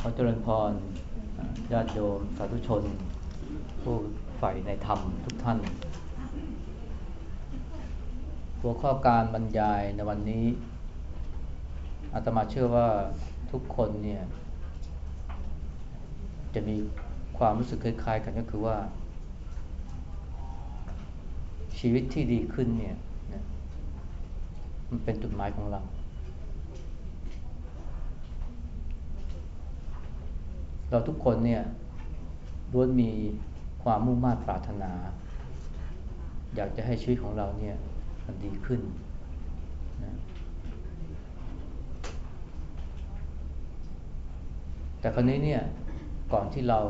ขอเจริญพรญาติโยมสาธุชน ผู้ใฝ่ในธรรมทุกท่าน หัวข้อการบรรยายในวันนี้อาตมาเชื่อว่าทุกคนเนี่ย จะมีความรู้สึกคล้ายๆกันก็คือว่า ชีวิตที่ดีขึ้นเนี่ยมันเป็นจุดหมายของเรา เราทุกคนเนี่ยล้วนมีความมุ่งมั่นปรารถนา อยากจะให้ชีวิตของเราเนี่ยมันดีขึ้นนะแต่คราวนี้เนี่ยก่อนที่เรา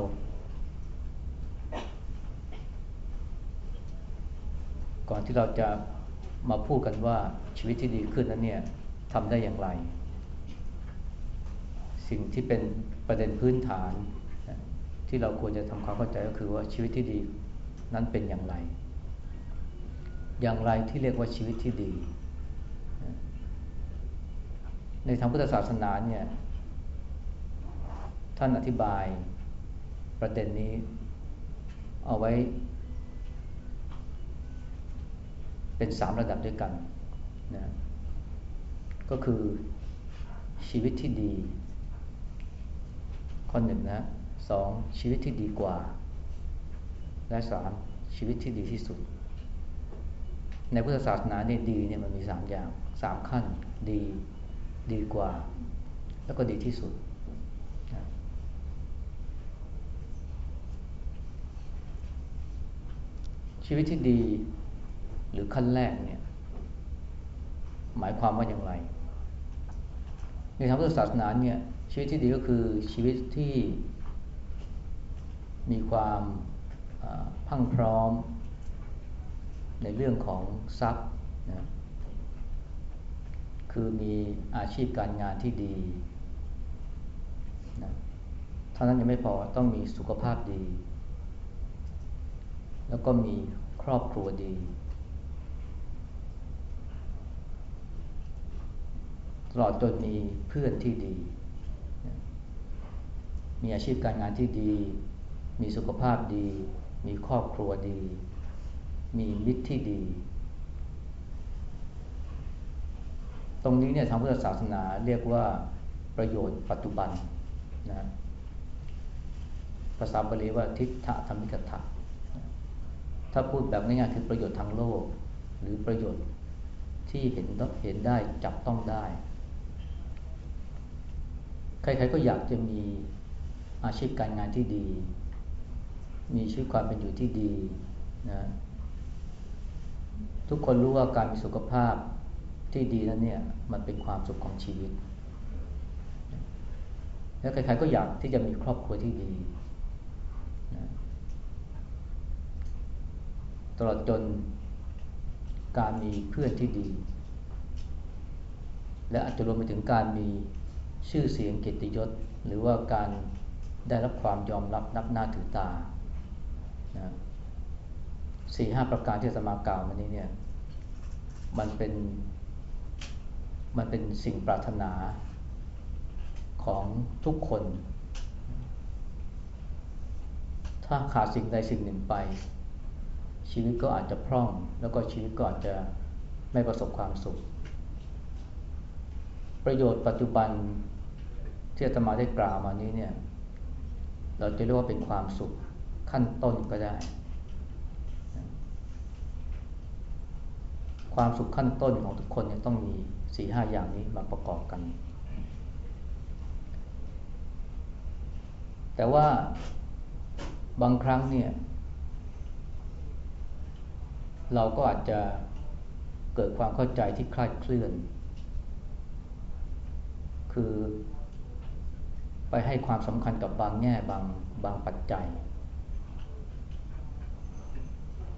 ก่อนที่เราจะมาพูดกันว่าชีวิตที่ดีขึ้นนั้นเนี่ยทำได้อย่างไร สิ่งที่เป็น ประเด็นพื้นฐาน ที่เราควรจะทำความเข้าใจก็คือว่าชีวิตที่ดีนั้นเป็นอย่างไร อย่างไรที่เรียกว่าชีวิตที่ดี ในทางพุทธศาสนาเนี่ยท่านอธิบายประเด็นนี้เอาไว้ เป็นสามระดับด้วยกันนะก็คือชีวิตที่ดี ข้อหนึ่งนะสองชีวิตที่ดีกว่า และสามชีวิตที่ดีที่สุด ในพุทธศาสนาเนี่ยดีเนี่ยมันมีสามอย่างสามขั้นดีดีกว่า แล้วก็ดีที่สุด ชีวิตที่ดีหรือขั้นแรกเนี่ย หมายความว่าอย่างไร ในทางพุทธศาสนาเนี่ย ชีวิตที่ดีก็คือชีวิตที่มีความพังพร้อม ในเรื่องของทรัพย์นะคือมีอาชีพการงานที่ดีนะเท่านั้นยังไม่พอต้องมีสุขภาพดี แล้วก็มีครอบครัวดี ตลอดจนมีเพื่อนที่ดี มีอาชีพการงานที่ดี มีสุขภาพดี มีครอบครัวดี มีมิตรที่ดี ตรงนี้เนี่ยทางพุทธศาสนาเรียกว่าประโยชน์ปัจจุบันนะภาษาบาลีว่าทิฏฐธรรมิกถะถ้าพูดแบบง่ายๆคือประโยชน์ทางโลก หรือประโยชน์ที่เห็นเห็นได้จับต้องได้ ใครๆก็อยากจะมี อาชีพการงานที่ดี มีชีวิตความเป็นอยู่ที่ดีนะทุกคนรู้ว่าการมีสุขภาพที่ดีนั้นเนี่ยมันเป็นความสุขของชีวิต แล้วใครๆก็อยากที่จะมีครอบครัวที่ดีนะตลอดจนการมีเพื่อนที่ดี และอาจจะรวมไปถึงการมีชื่อเสียงเกียรติยศ หรือว่าการ ได้รับความยอมรับนับหน้าถือตาสี่ห้าประการที่สมากล่าวมานี้เนี่ย มันเป็น มันเป็นสิ่งปรารถนาของทุกคน ถ้าขาดสิ่งใดสิ่งหนึ่งไป ชีวิตก็อาจจะพร่อง แล้วก็ชีวิตก็อาจจะไม่ประสบความสุข ประโยชน์ปัจจุบันที่อาตมาได้กล่าวมานี้เนี่ย เราจะเรียกว่าเป็นความสุขขั้นต้นก็ได้ ความสุขขั้นต้นของทุกคนเนี่ยต้องมีสี่ห้าอย่างนี้มาประกอบกัน แต่ว่าบางครั้งเนี่ย เราก็อาจจะเกิดความเข้าใจที่คลาดเคลื่อน คือ ไปให้ความสำคัญกับบางแง่บางบางปัจจัย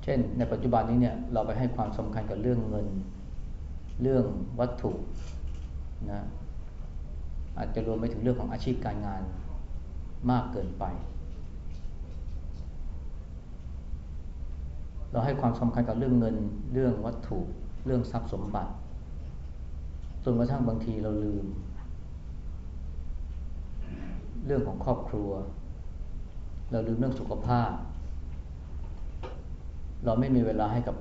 เช่น ในปัจจุบันนี้เนี่ยเราไปให้ความสำคัญกับเรื่องเงิน เรื่องวัตถุนะอาจจะรวมไปถึงเรื่องของอาชีพการงานมากเกินไป เราให้ความสำคัญกับเรื่องเงิน เรื่องวัตถุ เรื่องทรัพย์สมบัติจนกระทั่งบางทีเราลืม เรื่องของครอบครัว เราลืมเรื่องสุขภาพ เราไม่มีเวลาให้กับ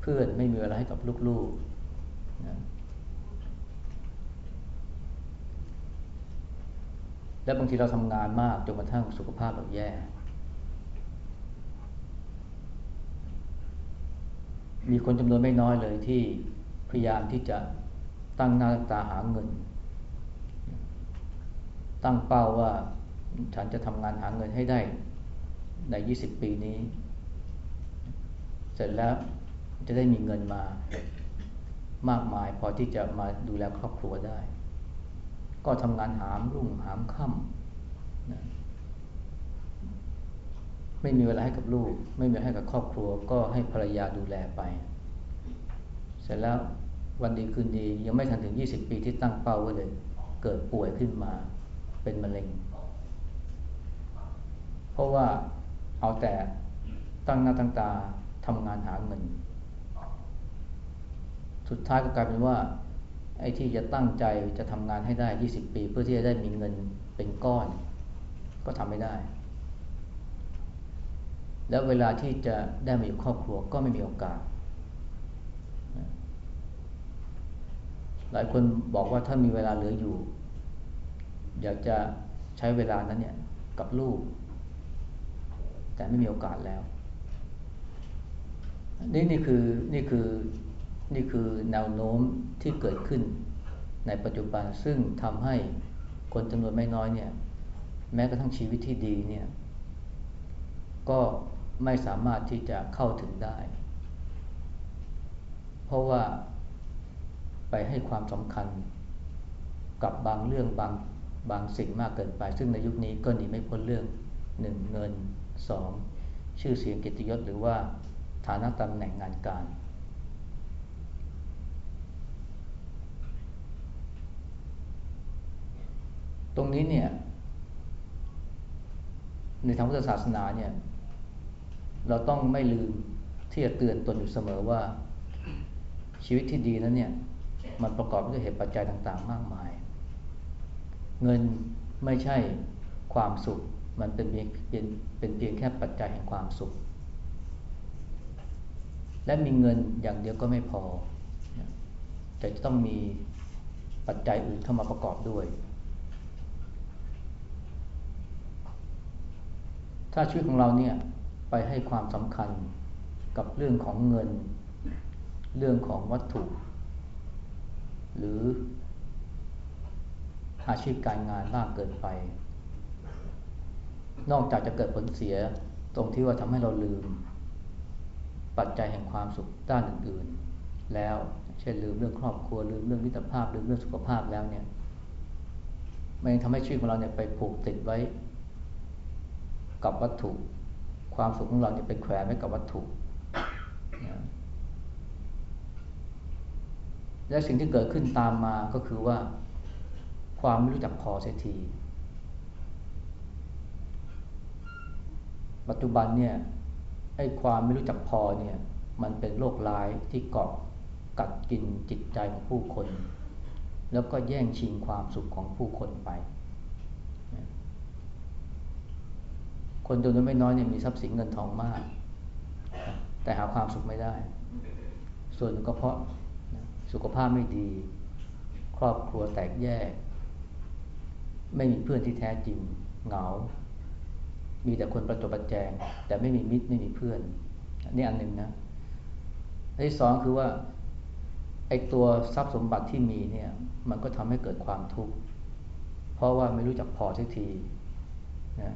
เพื่อน ไม่มีเวลาให้กับลูกๆนะและบางทีเราทำงานมากจนกระทั่งสุขภาพเราแย่ มีคนจำนวนไม่น้อยเลยที่พยายามที่จะตั้งหน้าตาหาเงิน ตั้งเป้าว่าฉันจะทำงานหาเงินให้ได้ใน 20 ปีนี้ เสร็จแล้วจะได้มีเงินมามากมาย พอที่จะมาดูแลครอบครัวได้ ก็ทำงานหามรุ่งหามค่ำนะไม่มีเวลาให้กับลูก ไม่มีให้กับครอบครัว ก็ให้ภรรยาดูแลไป เสร็จแล้ววันดีคืนดียังไม่ทันถึง 20 ปีที่ตั้งเป้าไว้เลย เกิดป่วยขึ้นมา เป็นมะเร็ง เพราะว่าเอาแต่ตั้งหน้าตั้งตาทำงานหาเงิน สุดท้ายก็กลายเป็นว่า ไอ้ที่จะตั้งใจจะทำงานให้ได้ 20 ปี เพื่อที่จะได้มีเงินเป็นก้อน ก็ทำไม่ได้ แล้วเวลาที่จะได้มาอยู่ครอบครัวก็ไม่มีโอกาส หลายคนบอกว่าถ้ามีเวลาเหลืออยู่ อยากจะใช้เวลานั้นเนี่ยกับลูก แต่ไม่มีโอกาสแล้ว นี่นี่คือนี่คือนี่คือแนวโน้มที่เกิดขึ้นในปัจจุบันซึ่งทำให้คนจำนวนไม่น้อยเนี่ยแม้กระทั่งชีวิตที่ดีเนี่ยก็ไม่สามารถที่จะเข้าถึงได้ เพราะว่าไปให้ความสำคัญกับบางเรื่องบาง บางสิ่งมากเกินไป ซึ่งในยุคนี้ก็หนีไม่พ้นเรื่องหนึ่งเงินสองชื่อเสียงกิตยศหรือว่าฐานะตำแหน่งงานการ ตรงนี้เนี่ยในทางพุทธศาสนาเนี่ยเราต้องไม่ลืมที่จะเตือนตนอยู่เสมอว่าชีวิตที่ดีนั้นเนี่ยมันประกอบด้วยเหตุปัจจัยต่างๆ มากมาย เงินไม่ใช่ความสุข มันเป็นเพียงเป็นเป็นเพียงแค่ปัจจัยแห่งความสุข และมีเงินอย่างเดียวก็ไม่พอแต่จะต้องมีปัจจัยอื่นเข้ามาประกอบด้วย ถ้าชีวิตของเราเนี่ยไปให้ความสำคัญกับเรื่องของเงิน เรื่องของวัตถุ หรือ อาชีพการงานมากเกินไป นอกจากจะเกิดผลเสียตรงที่ว่าทำให้เราลืม ปัจจัยแห่งความสุขด้านอื่นๆ แล้วเช่นลืมเรื่องครอบครัวลืมเรื่องวิตรภาพลืมเรื่องสุขภาพแล้วเนี่ยมันยังทำให้ชีวิตของเราเนี่ยไปผูกติดไว้ กับวัตถุ ความสุขของเราเนี่ยไปแขวนไว้กับวัตถุและสิ่งที่เกิดขึ้นตามมาก็คือว่า ความไม่รู้จักพอเสียที ปัจจุบันเนี่ยไอ้ความไม่รู้จักพอเนี่ยมันเป็นโรคร้ายที่เกาะกัดกินจิตใจของผู้คน แล้วก็แย่งชิงความสุขของผู้คนไป คนจำนวนไม่น้อยเนี่ยมีทรัพย์สินเงินทองมาก แต่หาความสุขไม่ได้ ส่วนก็เพราะสุขภาพไม่ดี ครอบครัวแตกแยก ไม่มีเพื่อนที่แท้จริงเหงา มีแต่คนประจบประแจง แต่ไม่มีมิตรไม่มีเพื่อนนี่อันหนึ่งนะอันที่สองคือว่าไอ้ตัวทรัพย์สมบัติที่มีเนี่ย มันก็ทำให้เกิดความทุกข์เพราะว่าไม่รู้จักพอสักทีนะ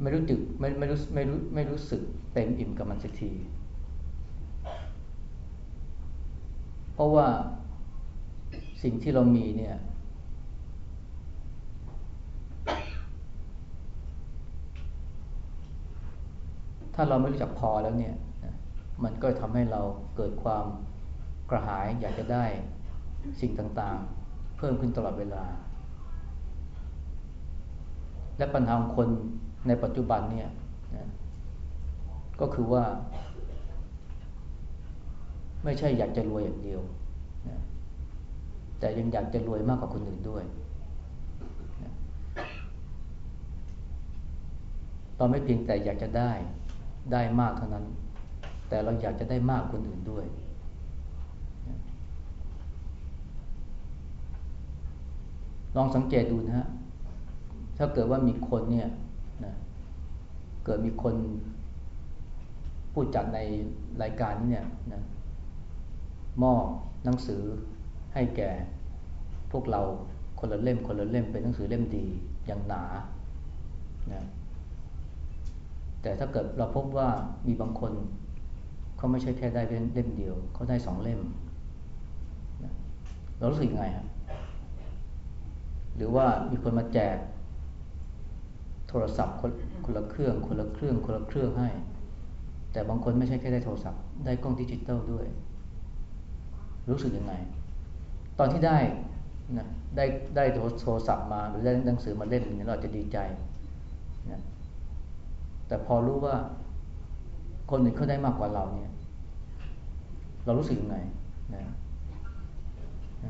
ไม่รู้จึกไม่ไม่รู้ไม่รู้ไม่รู้สึกเต็มอิ่มกับมันสักที เพราะว่าสิ่งที่เรามีเนี่ย ถ้าเราไม่รู้จักพอแล้วเนี่ยมันก็ทำให้เราเกิดความกระหายอยากจะได้สิ่งต่างๆ เพิ่มขึ้นตลอดเวลา และปัญหาของคนในปัจจุบันเนี่ยก็คือว่า ไม่ใช่อยากจะรวยอย่างเดียวแต่ยังอยากจะรวยมากกว่าคนอื่นด้วยตอนไม่เพียงแต่อยากจะได้ ได้มากเท่านั้น แต่เราอยากจะได้มากคนอื่นด้วย ลองสังเกตดูนะฮะ ถ้าเกิดว่ามีคนเนี่ยนะเกิดมีคนพูดจัดในรายการนี้เนี่ยนะมอบหนังสือให้แก่พวกเราคนละเล่มคนละเล่มเป็นหนังสือเล่มดีอย่างหนานะ แต่ถ้าเกิดเราพบว่ามีบางคนเขาไม่ใช่แค่ได้เล่มเดียวเขาได้สองเล่มเรารู้สึกยังไงฮะหรือว่ามีคนมาแจก โทรศัพท์คนคนละเครื่อง คนละเครื่อง คนละเครื่องให้ แต่บางคนไม่ใช่แค่ได้โทรศัพท์ ได้กล้องดิจิตอลด้วย รู้สึกยังไง ตอนที่ได้นะได้ได้โทรศัพท์มาหรือได้หนังสือมาเล่มนึงเราจะดีใจนะ แต่พอรู้ว่าคนอื่นเขาได้มากกว่าเราเนี่ย เรารู้สึกยังไงนะ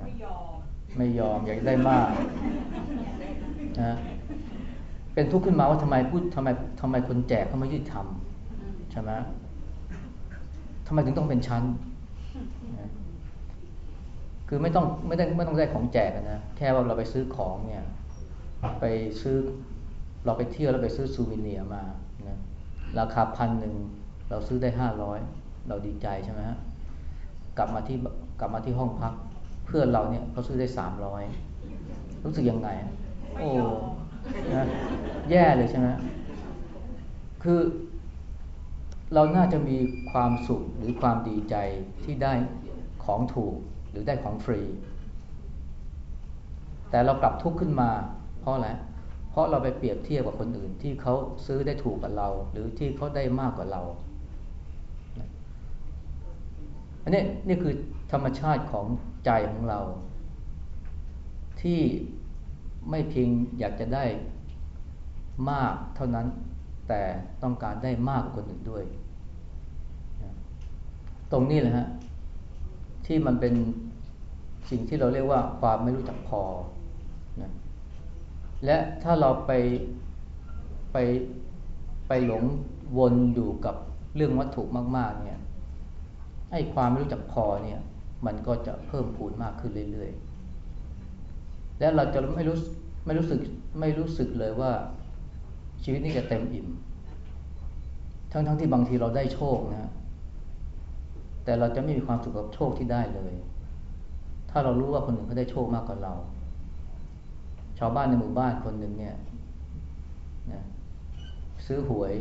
ไม่ยอมไม่ยอมอยากได้มากนะเป็นทุกข์ขึ้นมาว่าทำไมพูดทำไมทำไมคนแจกเขาไม่ยุติธรรมใช่ไหมทำไมถึงต้องเป็นชั้นคือไม่ต้องไม่ได้ไม่ต้องได้ของแจกนะแค่ว่าเราไปซื้อของเนี่ย ไปซื้อเราไปเที่ยวแล้วไปซื้อซูวิเนียมานะ ราคาพันหนึ่งเราซื้อได้ห้าร้อยเราดีใจใช่ไหมฮะกลับมาที่กลับมาที่ห้องพัก เพื่อนเราเนี่ยเขาซื้อได้สามร้อยรู้สึกยังไง โอ้นะแย่เลยใช่ไหมคือเราน่าจะมีความสุขหรือความดีใจที่ได้ของถูกหรือได้ของฟรี แต่เรากลับทุกข์ขึ้นมาเพราะอะไรเเพราะเราไปเปรียบเทียบกับคนอื่นที่เขาซื้อได้ถูกกว่าเรา หรือที่เขาได้มากกว่าเรา อันนี้นี่คือธรรมชาติของใจของเรา ที่ไม่เพียงอยากจะได้มากเท่านั้นแต่ต้องการได้มากกว่าคนอื่นด้วย ตรงนี้แหละฮะที่มันเป็นสิ่งที่เราเรียกว่าความไม่รู้จักพอ และถ้าเราไปไปไปหลงวนอยู่กับเรื่องวัตถุมาก ๆ เนี่ยไอ้ความไม่รู้จักพอเนี่ยมันก็จะเพิ่มพูนมากขึ้นเรื่อย ๆ และเราจะไม่รู้ไม่รู้สึกไม่รู้สึกเลยว่าชีวิตนี้จะเต็มอิ่ม ทั้งๆทที่บางทีเราได้โชคนะ แต่เราจะไม่มีความสุขกับโชคที่ได้เลย ถ้าเรารู้ว่าคนหนึ่งเขาได้โชคมากกว่าเรา ชาวบ้านในหมู่บ้านคนหนึ่งเนี่ยนะซื้อหวย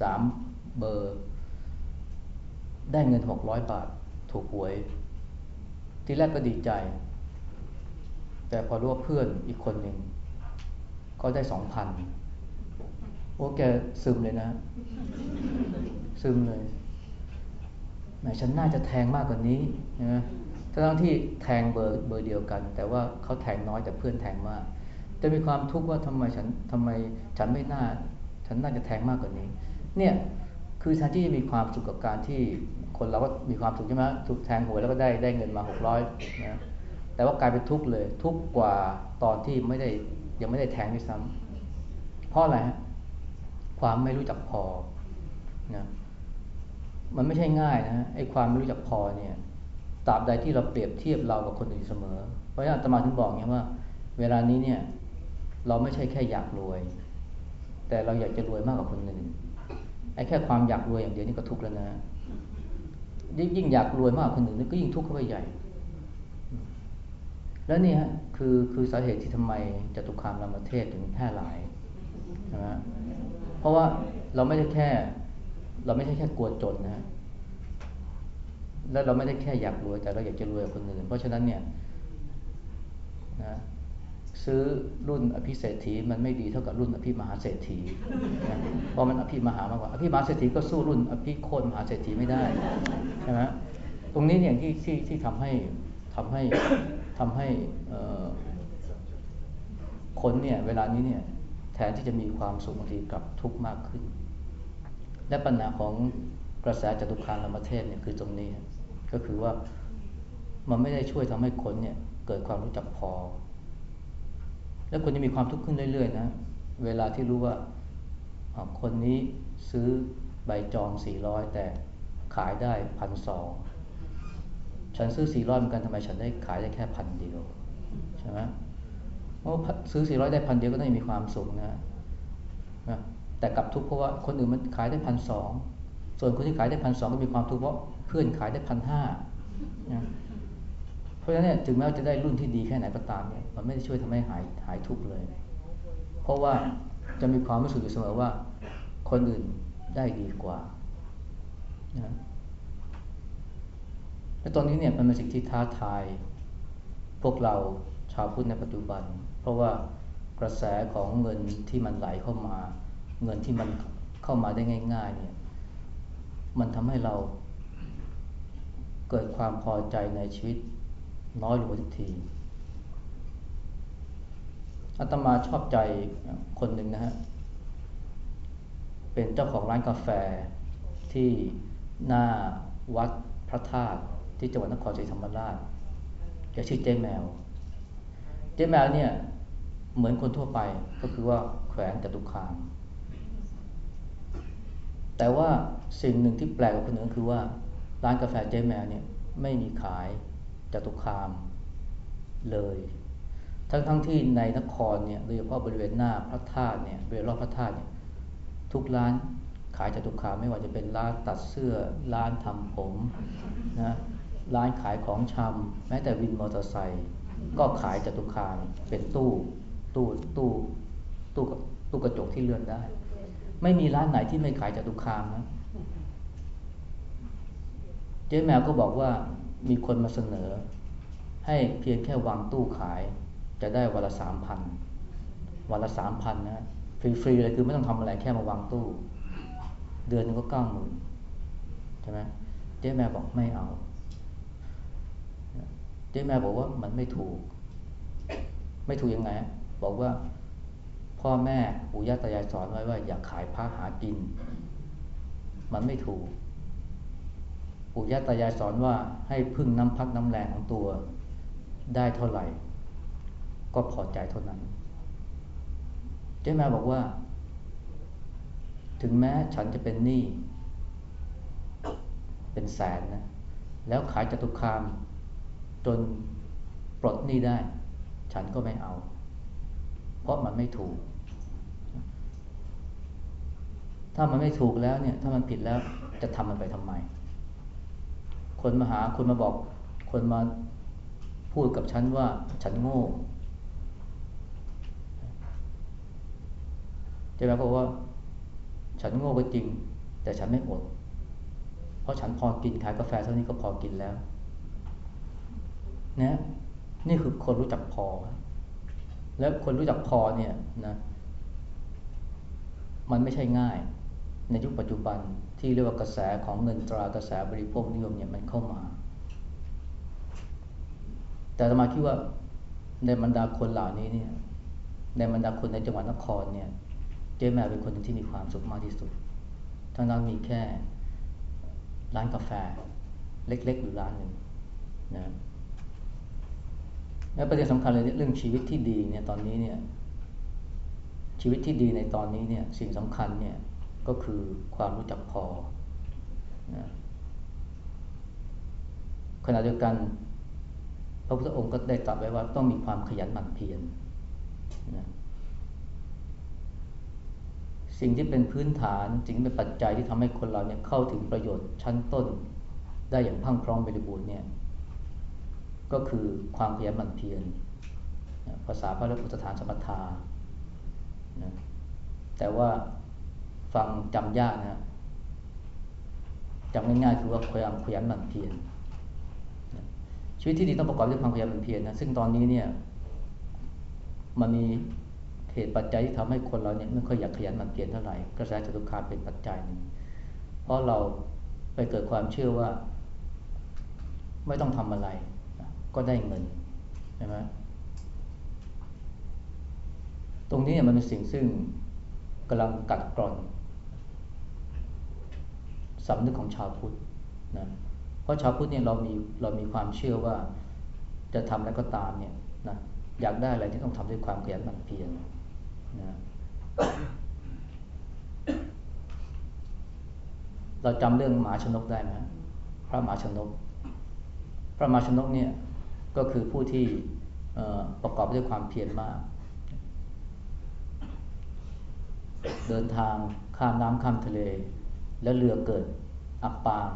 สามเบอร์ ได้เงินหกร้อยบาท ถูกหวย ทีแรกก็ดีใจ แต่พอรู้ว่าเพื่อนอีกคนหนึ่งเขาได้สองพันโอ้แกซึมเลยนะ ซึมเลยแมฉันน่าจะแทงมากกว่านี้นะ ทั้งที่แทงเบอร์เบอร์เดียวกัน แต่ว่าเขาแทงน้อยแต่เพื่อนแทงมาก จะมีความทุกข์ว่าทำไมฉันทำไมฉันไม่น่า ฉันน่าจะแทงมากกว่านี้ เนี่ยคือแทนที่จะมีความสุขกับการที่คนเราก็มีความสุขใช่ไหมถูกแทงหวยแล้วก็ได้ได้เงินมาหกร้อยนะแต่ว่ากลายเป็นทุกข์เลย ทุกข์กว่าตอนที่ไม่ได้ยังไม่ได้แทงด้วยซ้ำเพราะอะไรฮะความไม่รู้จักพอนะมันไม่ใช่ง่ายนะไอ้ความไม่รู้จักพอเนี่ย ตราบใดที่เราเปรียบเทียบเรากับคนอื่นเสมอ เพราะฉะนั้นตมาถึงบอกเนี่ยว่า เวลานี้เนี่ย เราไม่ใช่แค่อยากรวย แต่เราอยากจะรวยมากกว่าคนอื่นไอ้แค่ความอยากรวยอย่างเดียวนี่ก็ทุกข์แล้วนะยิ่งอยากรวยมากกว่าคนอื่นนี่ก็ยิ่งทุกข์เข้าไปใหญ่ แล้วนี่ฮะคือคือสาเหตุที่ทำไมจตุคามรามเทศถึงแพร่หลายนะเพราะว่าเราไม่ได้แค่ เราไม่ใช่แค่กลัวจนนะ แล้วเราไม่ได้แค่อยากรวยแต่เราอยากจะรวยกับคนอื่น เพราะฉะนั้นเนี่ยนะซื้อรุ่นอภิเศรษฐีมันไม่ดีเท่ากับรุ่นอภิมหาเศรษฐีนะเพราะมันอภิมหามากกว่าอภิมหาเศรษฐีก็สู้รุ่นอภิโคนมหาเศรษฐีไม่ได้ใช่ไหมตรงนี้เนี่ยที่ที่ที่ทำให้ทำให้ทำให้คนเนี่ยเวลานี้เนี่ยแทนที่จะมีความสุขบางทีกลับทุกข์มากขึ้น และปัญหาของกระแสจตุคามรามเทศเนี่ยคือตรงนี้ ก็คือว่ามันไม่ได้ช่วยทำให้คนเนี่ยเกิดความรู้จักพอ และคนจะมีความทุกข์ขึ้นเรื่อยๆนะเวลาที่รู้ว่าคนนี้ซื้อใบจองสี่ร้อยแต่ขายได้พันสองฉันซื้อสี่ร้อยเหมือนกันทำไมฉันได้ขายได้แค่พันเดียวใช่ไหมเพราะซื้อสี่ร้อยได้พันเดียวก็ต้องมีความสุขนะนะแต่กลับทุกข์เพราะว่าคนอื่นมันขายได้พันสองส่วนคนที่ขายได้พันสองก็มีความทุกข์เพราะ เพื่อนขายได้พันห้าเพราะฉะนั้นเนี่ยถึงแม้จะได้รุ่นที่ดีแค่ไหนก็ตามเนี่ยมันไม่ได้ช่วยทำให้หายหายทุกข์เลย เพราะว่าจะมีความรู้สึกอยู่เสมอว่า คนอื่นได้ดีกว่านะและตอนนี้เนี่ยมันเป็นสิ่งที่ท้าทาย พวกเราชาวพุทธในปัจจุบัน เพราะว่ากระแสของเงินที่มันไหลเข้ามา เงินที่มันเข้ามาได้ง่าย ๆ เนี่ย มันทำให้เรา เกิดความพอใจในชีวิตน้อยลงทุกทีอาตมาชอบใจคนหนึ่งนะฮะ เป็นเจ้าของร้านกาแฟที่หน้าวัดพระธาตุที่จังหวัดนครศรีธรรมราชแกชื่อเจ๊แมว เจ๊แมวเนี่ยเหมือนคนทั่วไปก็คือว่าแขวนจตุคาม แต่ว่าสิ่งหนึ่งที่แปลกกว่าคนอื่นคือว่า ร้านกาแฟเจ๊แมวเนี่ยไม่มีขายจตุคามเลย ทั้งทั้งที่ในนครเนี่ยโดยเฉพาะบริเวณหน้าพระธาตุเนี่ยบริเวณรอบพระธาตุเนี่ยทุกร้านขายจตุคามไม่ว่าจะเป็นร้านตัดเสื้อร้านทำผมนะร้านขายของชำแม้แต่วินมอเตอร์ไซค์ก็ขายจตุคามเป็นตู้ตู้ตู้ตู้ตู้กระจกที่เลื่อนได้ ไม่มีร้านไหนที่ไม่ขายจตุคามนะ เจ๊แมวก็บอกว่ามีคนมาเสนอ ให้เพียงแค่วางตู้ขาย จะได้วันละสามพันวันละสามพันนะฟรีๆเลยคือไม่ต้องทำอะไรแค่มาวางตู้ เดือนนึงก็เก้าหมื่นใช่ไหมเจ๊แม่บอกไม่เอา เจ๊แม่บอกว่ามันไม่ถูก ไม่ถูกยังไง บอกว่าพ่อแม่ปู่ย่าตายายสอนไว้ว่าอย่าขายพระหากิน มันไม่ถูก ปู่ย่าตายายสอนว่าให้พึ่งน้ำพักน้ำแรงของตัวได้เท่าไหร่ ก็พอใจเท่านั้น เจ๊แม่บอกว่า ถึงแม้ฉันจะเป็นหนี้เป็นแสนนะ แล้วขายจตุคาม จนปลดหนี้ได้ ฉันก็ไม่เอา เพราะมันไม่ถูก ถ้ามันไม่ถูกแล้วเนี่ย ถ้ามันผิดแล้วจะทำมันไปทำไม คนมาหาคนมาบอก คนมาพูดกับฉันว่าฉันโง่จะแปลว่า ฉันโง่ก็จริง แต่ฉันไม่อด เพราะฉันพอกินขายกาแฟเท่านี้ก็พอกินแล้วนะนี่คือคนรู้จักพอ แล้วคนรู้จักพอเนี่ยนะ มันไม่ใช่ง่าย ในยุคปัจจุบันที่เรียกว่ากระแสของเงินตรากระแสบริโภคนิยมเนี่ยมันเข้ามา แต่ธรรมาคิดว่าในบรรดาคนเหล่านี้เนี่ยในบรรดาคนในจังหวัดนครเนี่ยเจ๊แมวเป็นคนที่มีความสุขมากที่สุด ทั้งนั้นมีแค่ร้านกาแฟเล็กๆอยู่ร้านหนึ่งนะและประเด็นสำคัญเลยเรื่องชีวิตที่ดีเนี่ยตอนนี้เนี่ยชีวิตที่ดีในตอนนี้เนี่ยสิ่งสำคัญเนี่ย ก็คือความรู้จักพอนะขณะเดียวกัน พระพุทธองค์ก็ได้ตรัสไว้ว่าต้องมีความขยันหมั่นเพียรนะสิ่งที่เป็นพื้นฐานสิ่งเป็นปัจจัยที่ทำให้คนเราเนี่ยเข้าถึงประโยชน์ชั้นต้น ได้อย่างพังพร้อมบริบูรณ์เนี่ยก็คือความขยันหมั่นเพียรภาษาพระพุทธฐานสมถานะแต่ว่า ฟังจำยากนะจำง่ายๆคือว่าความขยันหมั่นเพียรชีวิตที่ดีต้องประกอบด้วยความขยันหมั่นเพียรนะซึ่งตอนนี้เนี่ยมันมีเหตุปัจจัยที่ทำให้คนเราเนี่ยไม่ค่อยอยากขยันหมั่นเพียรเท่าไหร่กระแสจตุคามเป็นปัจจัยหนึ่งเพราะเราไปเกิดความเชื่อว่า ไม่ต้องทำอะไร ก็ได้เงินใช่ไหมตรงนี้เนี่ยมันเป็นสิ่งซึ่งกำลังกัดกร่อน สำนึกของชาวพุทธนะเพราะชาวพุทธเนี่ยเรามีเรามีความเชื่อว่า จะทำอะไรก็ตามเนี่ยนะอยากได้อะไรที่ต้องทำด้วยความขยันหมั่นเพียรนะเราจำเรื่องหมาชนกได้ไหมพระหมาชนก พระหมาชนกเนี่ยก็คือผู้ที่ประกอบด้วยความเพียรมาก เดินทางข้ามน้ำข้ามทะเล แล้วเรือเกิดอับปาง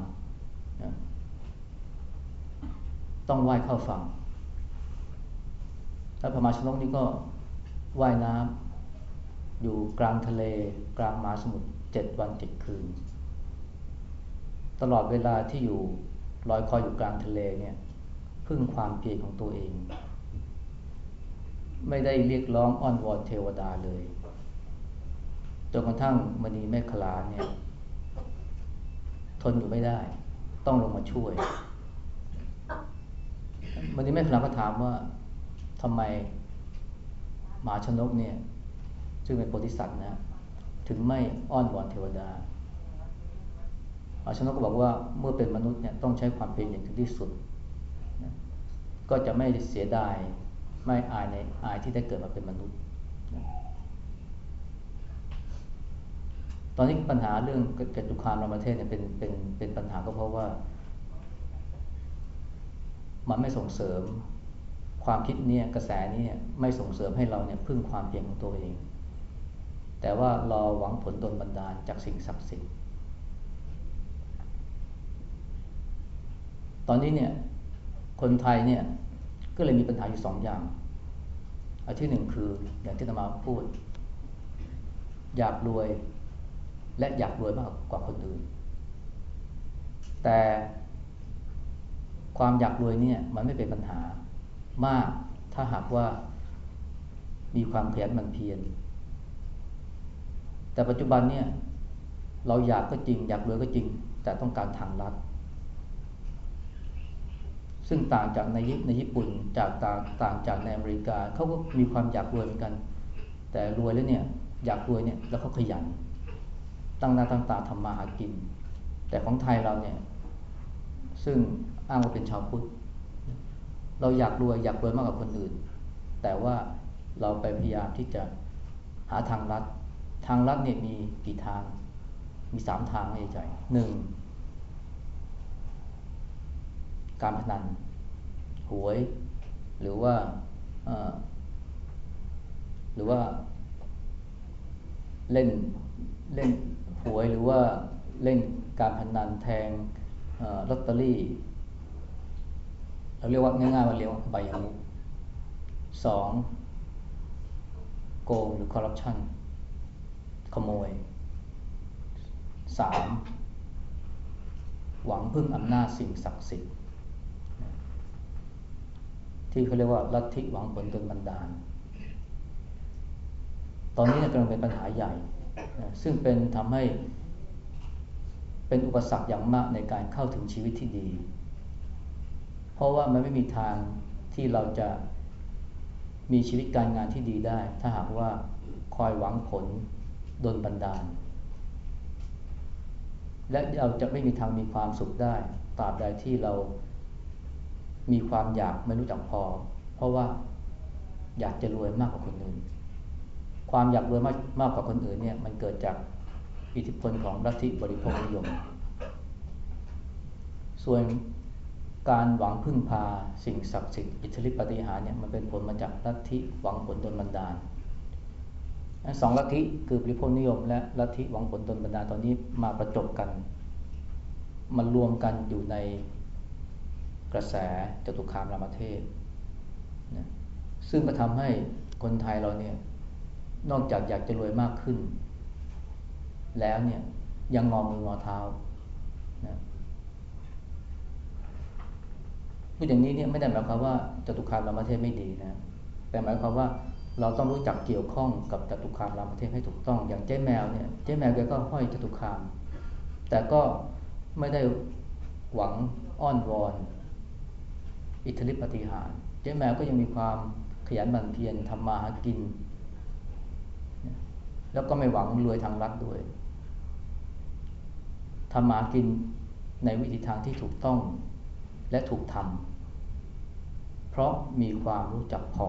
ต้องว่ายเข้าฝั่งแล้วพระมาชนกนี่ก็ว่ายน้ำอยู่กลางทะเลกลางมหาสมุทรเจ็ดวันเจ็ดคืน ตลอดเวลาที่อยู่ลอยคอยอยู่กลางทะเลเนี่ยพึ่งความเพียรของตัวเอง ไม่ได้เรียกร้องอ้อนวอนเทวดาเลยจนกระทั่งมณีแม่ขลาเนี่ย ทนอยู่ไม่ได้ ต้องลงมาช่วยมณีแม่ขลาก็ถามว่าทำไมหมาชนกเนี่ย ซึ่งเป็นโพธิสัตว์นะ ถึงไม่อ้อนวอนเทวดาหมาชนกก็บอกว่าเมื่อเป็นมนุษย์เนี่ยต้องใช้ความเพียรอย่างถึงที่สุดนะก็จะไม่เสียดายไม่อายในอายที่ได้เกิดมาเป็นมนุษย์นะต อนนี้ปัญหาเรื่องเกิดตุคามรามเทศเนี่ยเป็นเป็นเป็นปัญหาก็เพราะว่า มันไม่ส่งเสริมความคิดเนี่ยกระแสนี้ไม่ส่งเสริมให้เราเนี่ยพึ่งความเพียรของตัวเอง แต่ว่ารอหวังผลดลบันดาลจากสิ่งศักดิ์สิทธิ์ตอนนี้เนี่ยคนไทยเนี่ยก็เลยมีปัญหาอยู่สองอย่างอันที่หนึ่งคืออย่างที่ตมาพูด อยากรวย และอยากรวยมากกว่าคนอื่น แต่ความอยากรวยเนี่ย มันไม่เป็นปัญหามาก ถ้าหากว่ามีความขยันหมั่นเพียรแต่ปัจจุบันเนี่ย เราอยากก็จริง อยากรวยก็จริง แต่ต้องการทางลัดซึ่งต่างจากในในญี่ปุ่นจากต่างต่างจากในอเมริกาเขาก็มีความอยากรวยเหมือนกัน แต่รวยแล้วเนี่ย อยากรวยเนี่ยแล้วเขาขยัน ตั้งหน้าตั้งตาทำมาหากิน แต่ของไทยเราเนี่ย ซึ่งอ้างว่าเป็นชาวพุทธ เราอยากรวยอยากรวยมากกว่าคนอื่น แต่ว่าเราไปพยายามที่จะหาทางลัด ทางลัดเนี่ยมีกี่ทาง มีสามทางให้ใจหนึ่งการพนัน หวย หรือว่าหรือว่าเล่นเล่น หวยหรือว่าเล่นการพนันแทงลอตเตอรี่ เราเรียกว่าง่ายๆว่าเรียกว่าใบยมุสองโกงหรือคอร์รัปชันขโมยสามหวังพึ่งอำนาจสิ่งศักดิ์สิทธิ์ที่เขาเรียกว่าลัทธิหวังผลตนบันดาล ตอนนี้กำลังเป็นปัญหาใหญ่ ซึ่งเป็นทำให้เป็นอุปสรรคอย่างมากในการเข้าถึงชีวิตที่ดี เพราะว่ามันไม่มีทางที่เราจะมีชีวิตการงานที่ดีได้ ถ้าหากว่าคอยหวังผลดนบันดาล และเราจะไม่มีทางมีความสุขได้ตราบใดที่เรามีความอยากไม่รู้จักพอ เพราะว่าอยากจะรวยมากกว่าคนอื่น ความอยากรวยมากมากกว่าคนอื่นเนี่ยมันเกิดจากอิทธิพลของลัทธิบริโภคนิยม ส่วนการหวังพึ่งพาสิ่งศักดิ์สิทธิ์อิทธิฤทธิปฏิหารเนี่ยมันเป็นผลมาจากลัทธิหวังผลตนบันดาลสองลัทธิคือบริโภคนิยม และลัทธิหวังผลตนบันดาลตอนนี้มาประจบกัน มันรวมกันอยู่ในกระแสจตุคามรามเทพนะซึ่งก็ทำให้คนไทยเราเนี่ย นอกจากอยากจะรวยมากขึ้น แล้วเนี่ยยังงอมืองอเท้านะพูดอย่างนี้เนี่ยไม่ได้หมายความว่าจตุคามรามเทพไม่ดีนะ แต่หมายความว่าเราต้องรู้จักเกี่ยวข้องกับจตุคามรามเทพให้ถูกต้อง อย่างเจ๊แมวเนี่ยเจ๊แมวแกก็ห้อยจตุคาม แต่ก็ไม่ได้หวังอ้อนวอน อิทธิฤทธิปฏิหาร เจ๊แมวก็ยังมีความขยันหมั่นเพียรทำมาหากิน แล้วก็ไม่หวังรวยทางรัฐด้วยทำมากินในวิธีทางที่ถูกต้องและถูกทำเพราะมีความรู้จักพอ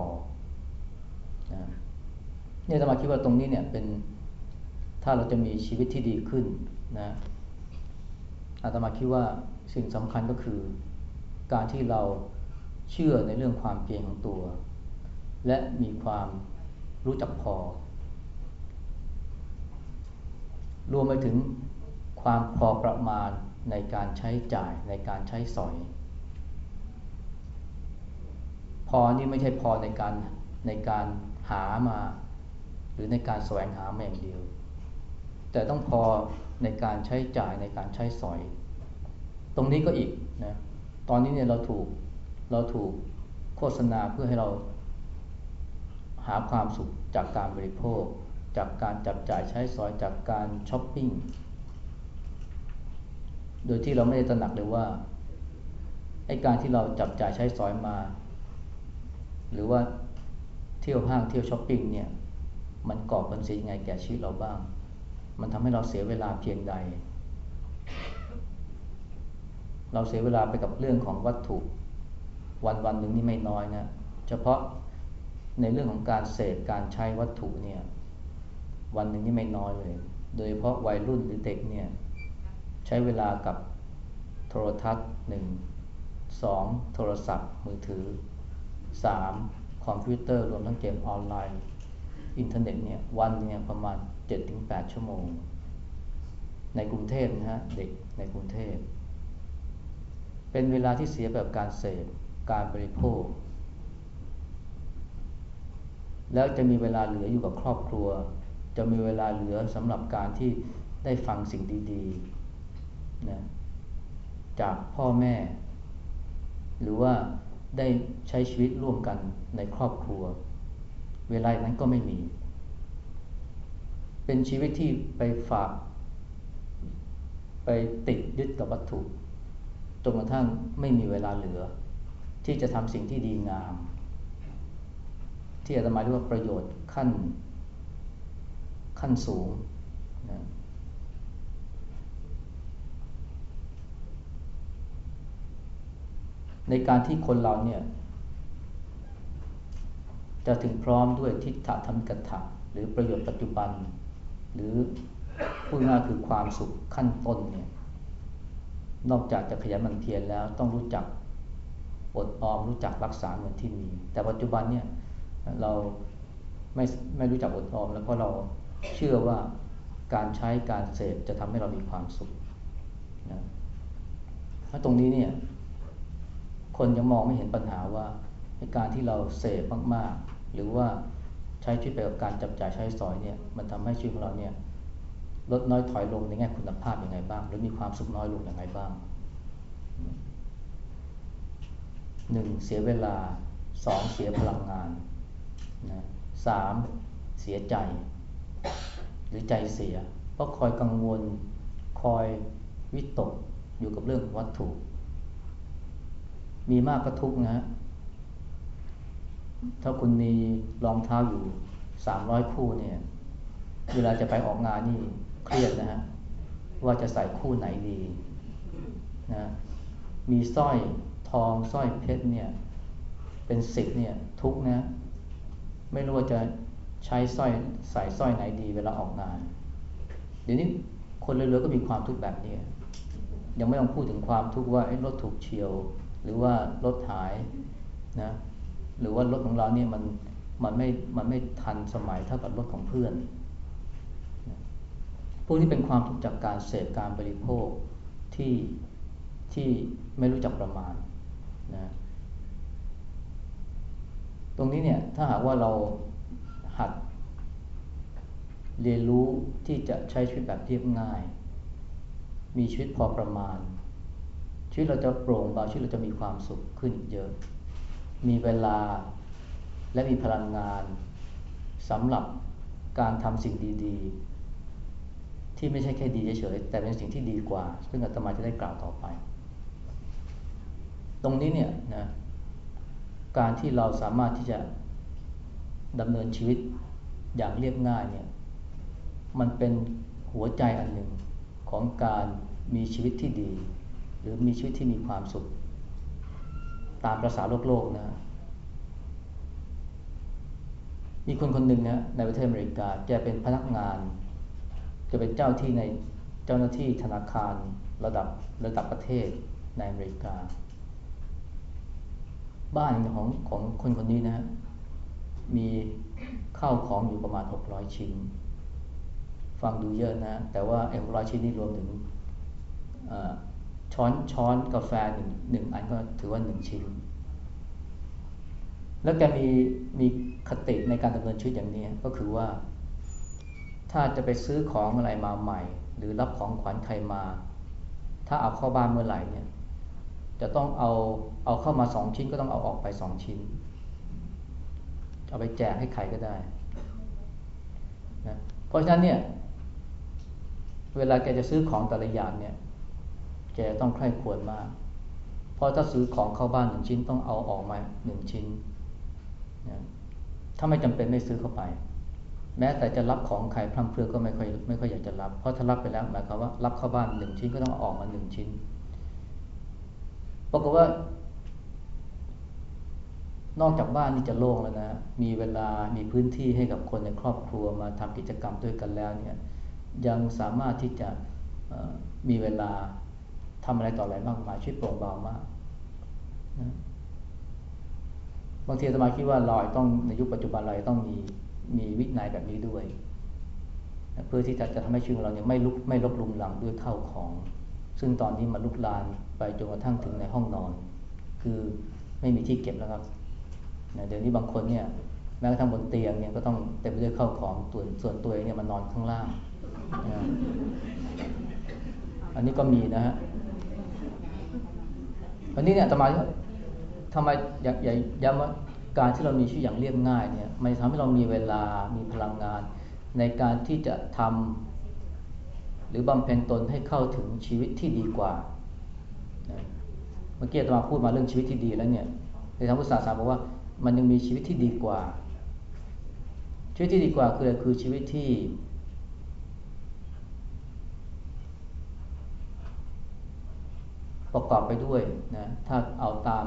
เนี่ยธรรมาคิดว่าตรงนี้เนี่ยเป็นถ้าเราจะมีชีวิตที่ดีขึ้นนะอาตมาคิดว่าสิ่งสำคัญก็คือ การที่เราเชื่อในเรื่องความเพียรของตัว และมีความรู้จักพอ รวมไปถึงความพอประมาณในการใช้จ่ายในการใช้สอย พอนี่ไม่ใช่พอในการในการหามา หรือในการแสวงหามาอย่างเดียว แต่ต้องพอในการใช้จ่ายในการใช้สอย ตรงนี้ก็อีกนะตอนนี้เนี่ยเราถูกเราถูกโฆษณาเพื่อให้เราหาความสุขจากการบริโภค จากการจับจ่ายใช้สอยจากการช้อปปิ้ง โดยที่เราไม่ได้ตระหนักเลยว่าไอ้การที่เราจับจ่ายใช้สอยมา หรือว่าเที่ยวห้างเที่ยวช้อปปิ้งเนี่ยมันก่อผลเสียยังไงแก่ชีวิตเราบ้าง มันทำให้เราเสียเวลาเพียงใด เราเสียเวลาไปกับเรื่องของวัตถุวันวันหนึ่งนี่ไม่น้อยนะ เฉพาะในเรื่องของการเสพการใช้วัตถุเนี่ย วันหนึ่งนี่ไม่น้อยเลย โดยเฉพาะวัยรุ่นหรือเด็กเนี่ย ใช้เวลากับโทรทัศน์หนึ่งสองโทรศัพท์มือถือสามคอมพิวเตอร์รวมทั้งเกมออนไลน์ อินเทอร์เน็ตเนี่ยวันเนี่ยประมาณ 7-8 ชั่วโมง ในกรุงเทพนะฮะ เด็กในกรุงเทพ เป็นเวลาที่เสียแบบการเสพการบริโภค แล้วจะมีเวลาเหลืออยู่กับครอบครัว จะมีเวลาเหลือสำหรับการที่ได้ฟังสิ่งดีๆนะจากพ่อแม่ หรือว่าได้ใช้ชีวิตร่วมกันในครอบครัว เวลานั้นก็ไม่มี เป็นชีวิตที่ไปฝาก ไปติดยึดกับวัตถุจนกระทั่งไม่มีเวลาเหลือ ที่จะทำสิ่งที่ดีงาม ที่อาตมาเรียกว่าประโยชน์ขั้น ขั้นสูงนะในการที่คนเราเนี่ยจะถึงพร้อมด้วยทิฏฐธรรมกถะหรือประโยชน์ปัจจุบัน หรือพูดง่ายคือความสุขขั้นต้นเนี่ยนอกจากจะขยันมันเพียรแล้วต้องรู้จักอดออมรู้จักรักษาเงินที่มี แต่ปัจจุบันเนี่ยเราไม่ไม่รู้จักอดออมแล้วเพราะเรา เชื่อว่าการใช้การเสพจะทำให้เรามีความสุขนะถ้าตรงนี้เนี่ย คนยังมองไม่เห็นปัญหาว่าการที่เราเสพมากๆ หรือว่าใช้ชีวิตไปกับการจับจ่ายใช้สอยเนี่ย มันทำให้ชีวิตของเราเนี่ยลดน้อยถอยลงในแง่คุณภาพอยังไงบ้าง หรือมีความสุขน้อยลงอยังไงบ้างหนึ่งเสียเวลาสองเสียพลังงานนะสามเสียใจ หรือใจเสีย เพราะคอยกังวล คอยวิตกอยู่กับเรื่องวัตถุ มีมากก็ทุกนะ ถ้าคุณมีรองเท้าอยู่สามร้อยคู่เนี่ย เวลาจะไปออกงานนี่เครียดนะฮะ ว่าจะใส่คู่ไหนดีนะ มีสร้อยทองสร้อยเพชรเนี่ย เป็นสิบเนี่ยทุกนะ ไม่รู้ว่าจะ ใช้สร้อยใส่สร้อยไหนดีเวลาออกงาน เดี๋ยวนี้คนเรือๆก็มีความทุกข์แบบนี้ยังไม่ต้องพูดถึงความทุกข์ว่ารถถูกเฉียว หรือว่ารถหายนะหรือว่ารถของเราเนี่ยมันมันไม่มันไม่ทันสมัยเท่ากับรถของเพื่อนพวกนี้เป็นความทุกข์จากการเสพการบริโภคที่ที่ไม่รู้จักประมาณนะตรงนี้เนี่ยถ้าหากว่าเรา หัด เรียนรู้ที่จะใช้ชีวิตแบบเรียบง่าย มีชีวิตพอประมาณ ชีวิตเราจะโปร่งเบาชีวิตเราจะมีความสุขขึ้นเยอะ มีเวลาและมีพลังงานสำหรับการทำสิ่งดีๆ ที่ไม่ใช่แค่ดีเฉยๆแต่เป็นสิ่งที่ดีกว่า ซึ่งอาตมาจะได้กล่าวต่อไป ตรงนี้เนี่ยนะการที่เราสามารถที่จะ ดำเนินชีวิตอย่างเรียบง่ายเนี่ยมันเป็นหัวใจอันหนึ่งของการมีชีวิตที่ดี หรือมีชีวิตที่มีความสุข ตามประษาโลกโลกนะมีคนคนหนึ่งนะในประเทศอเมริกาแกเป็นพนักงาน จะเป็นเจ้าที่ในเจ้าหน้าที่ธนาคารระดับระดับประเทศในอเมริกา บ้านของของคนคนนี้นะ มีข้าวของอยู่ประมาณ 600 ชิ้น ฟังดูเยอะนะ แต่ว่าไอ้600 ชิ้นนี่รวมถึงช้อนช้อนกาแฟหนึ่งหนึ่งอันก็ถือว่าหนึ่งชิ้น แล้วแกมีมีคติในการดำเนินชีวิตอย่างนี้ก็คือว่า ถ้าจะไปซื้อของอะไรมาใหม่ หรือรับของขวัญใครมา ถ้าเอาเข้าบ้านเมื่อไหร่เนี่ย จะต้องเอาเอาเข้ามาสองชิ้นก็ต้องเอาออกไปสองชิ้น เอาไปแจกให้ใครก็ได้นะเพราะฉะนั้นเนี่ย เวลาแกจะซื้อของแต่ละอย่างเนี่ย แกต้องใคร่ควรมาก เพราะถ้าซื้อของเข้าบ้านหนึ่งชิ้นต้องเอาออกมาหนึ่งชิ้นนะถ้าไม่จำเป็นไม่ซื้อเข้าไป แม้แต่จะรับของใครพร่ำเพรื่อก็ไม่ค่อยไม่ค่อยอยากจะรับ เพราะถ้ารับไปแล้วหมายความว่ารับเข้าบ้านหนึ่งชิ้นก็ต้องออกมาหนึ่งชิ้นปรากฏว่า นอกจากบ้านนี่จะโล่งแล้วนะ มีเวลา มีพื้นที่ให้กับคนในครอบครัวมาทำกิจกรรมด้วยกันแล้วเนี่ย ยังสามารถที่จะมีเวลาทำอะไรต่ออะไรมากมายชีวิตโปร่งเบามากนะบางทีสมาคิดว่าเราต้องในยุคปัจจุบันเราต้องมีมีวินัยแบบนี้ด้วยเพื่อที่จะจะทำให้ชีวิตเราเนี่ยไม่ลุกไม่ลบลุมหลังด้วยเข้าของ ซึ่งตอนนี้มันลุกลานไปจนกระทั่งถึงในห้องนอน คือไม่มีที่เก็บแล้วครับ เดี๋ยวนี้บางคนเนี่ยแม้กระทั่งบนเตียงเนี่ยก็ต้องเต็มไปด้วยข้าวของส่วนส่วนตัวเองเนี่ยมันอนข้างล่างอันนี้ก็มีนะฮะวันนี้เนี่ยตมทำไมอยากย้ำว่าการที่เรามีชีวิตอย่างเรียบง่ายเนี่ยมันทำให้เรามีเวลามีพลังงาน ในการที่จะทำหรือบำเพ็ญตนให้เข้าถึงชีวิตที่ดีกว่าเมื่อกี้ตมาพูดมาเรื่องชีวิตที่ดีแล้วเนี่ยในทางพุทธศาสนาบอกว่า มันยังมีชีวิตที่ดีกว่า ชีวิตที่ดีกว่าคืออะไรคือชีวิตที่ ประกอบไปด้วยนะถ้าเอาตาม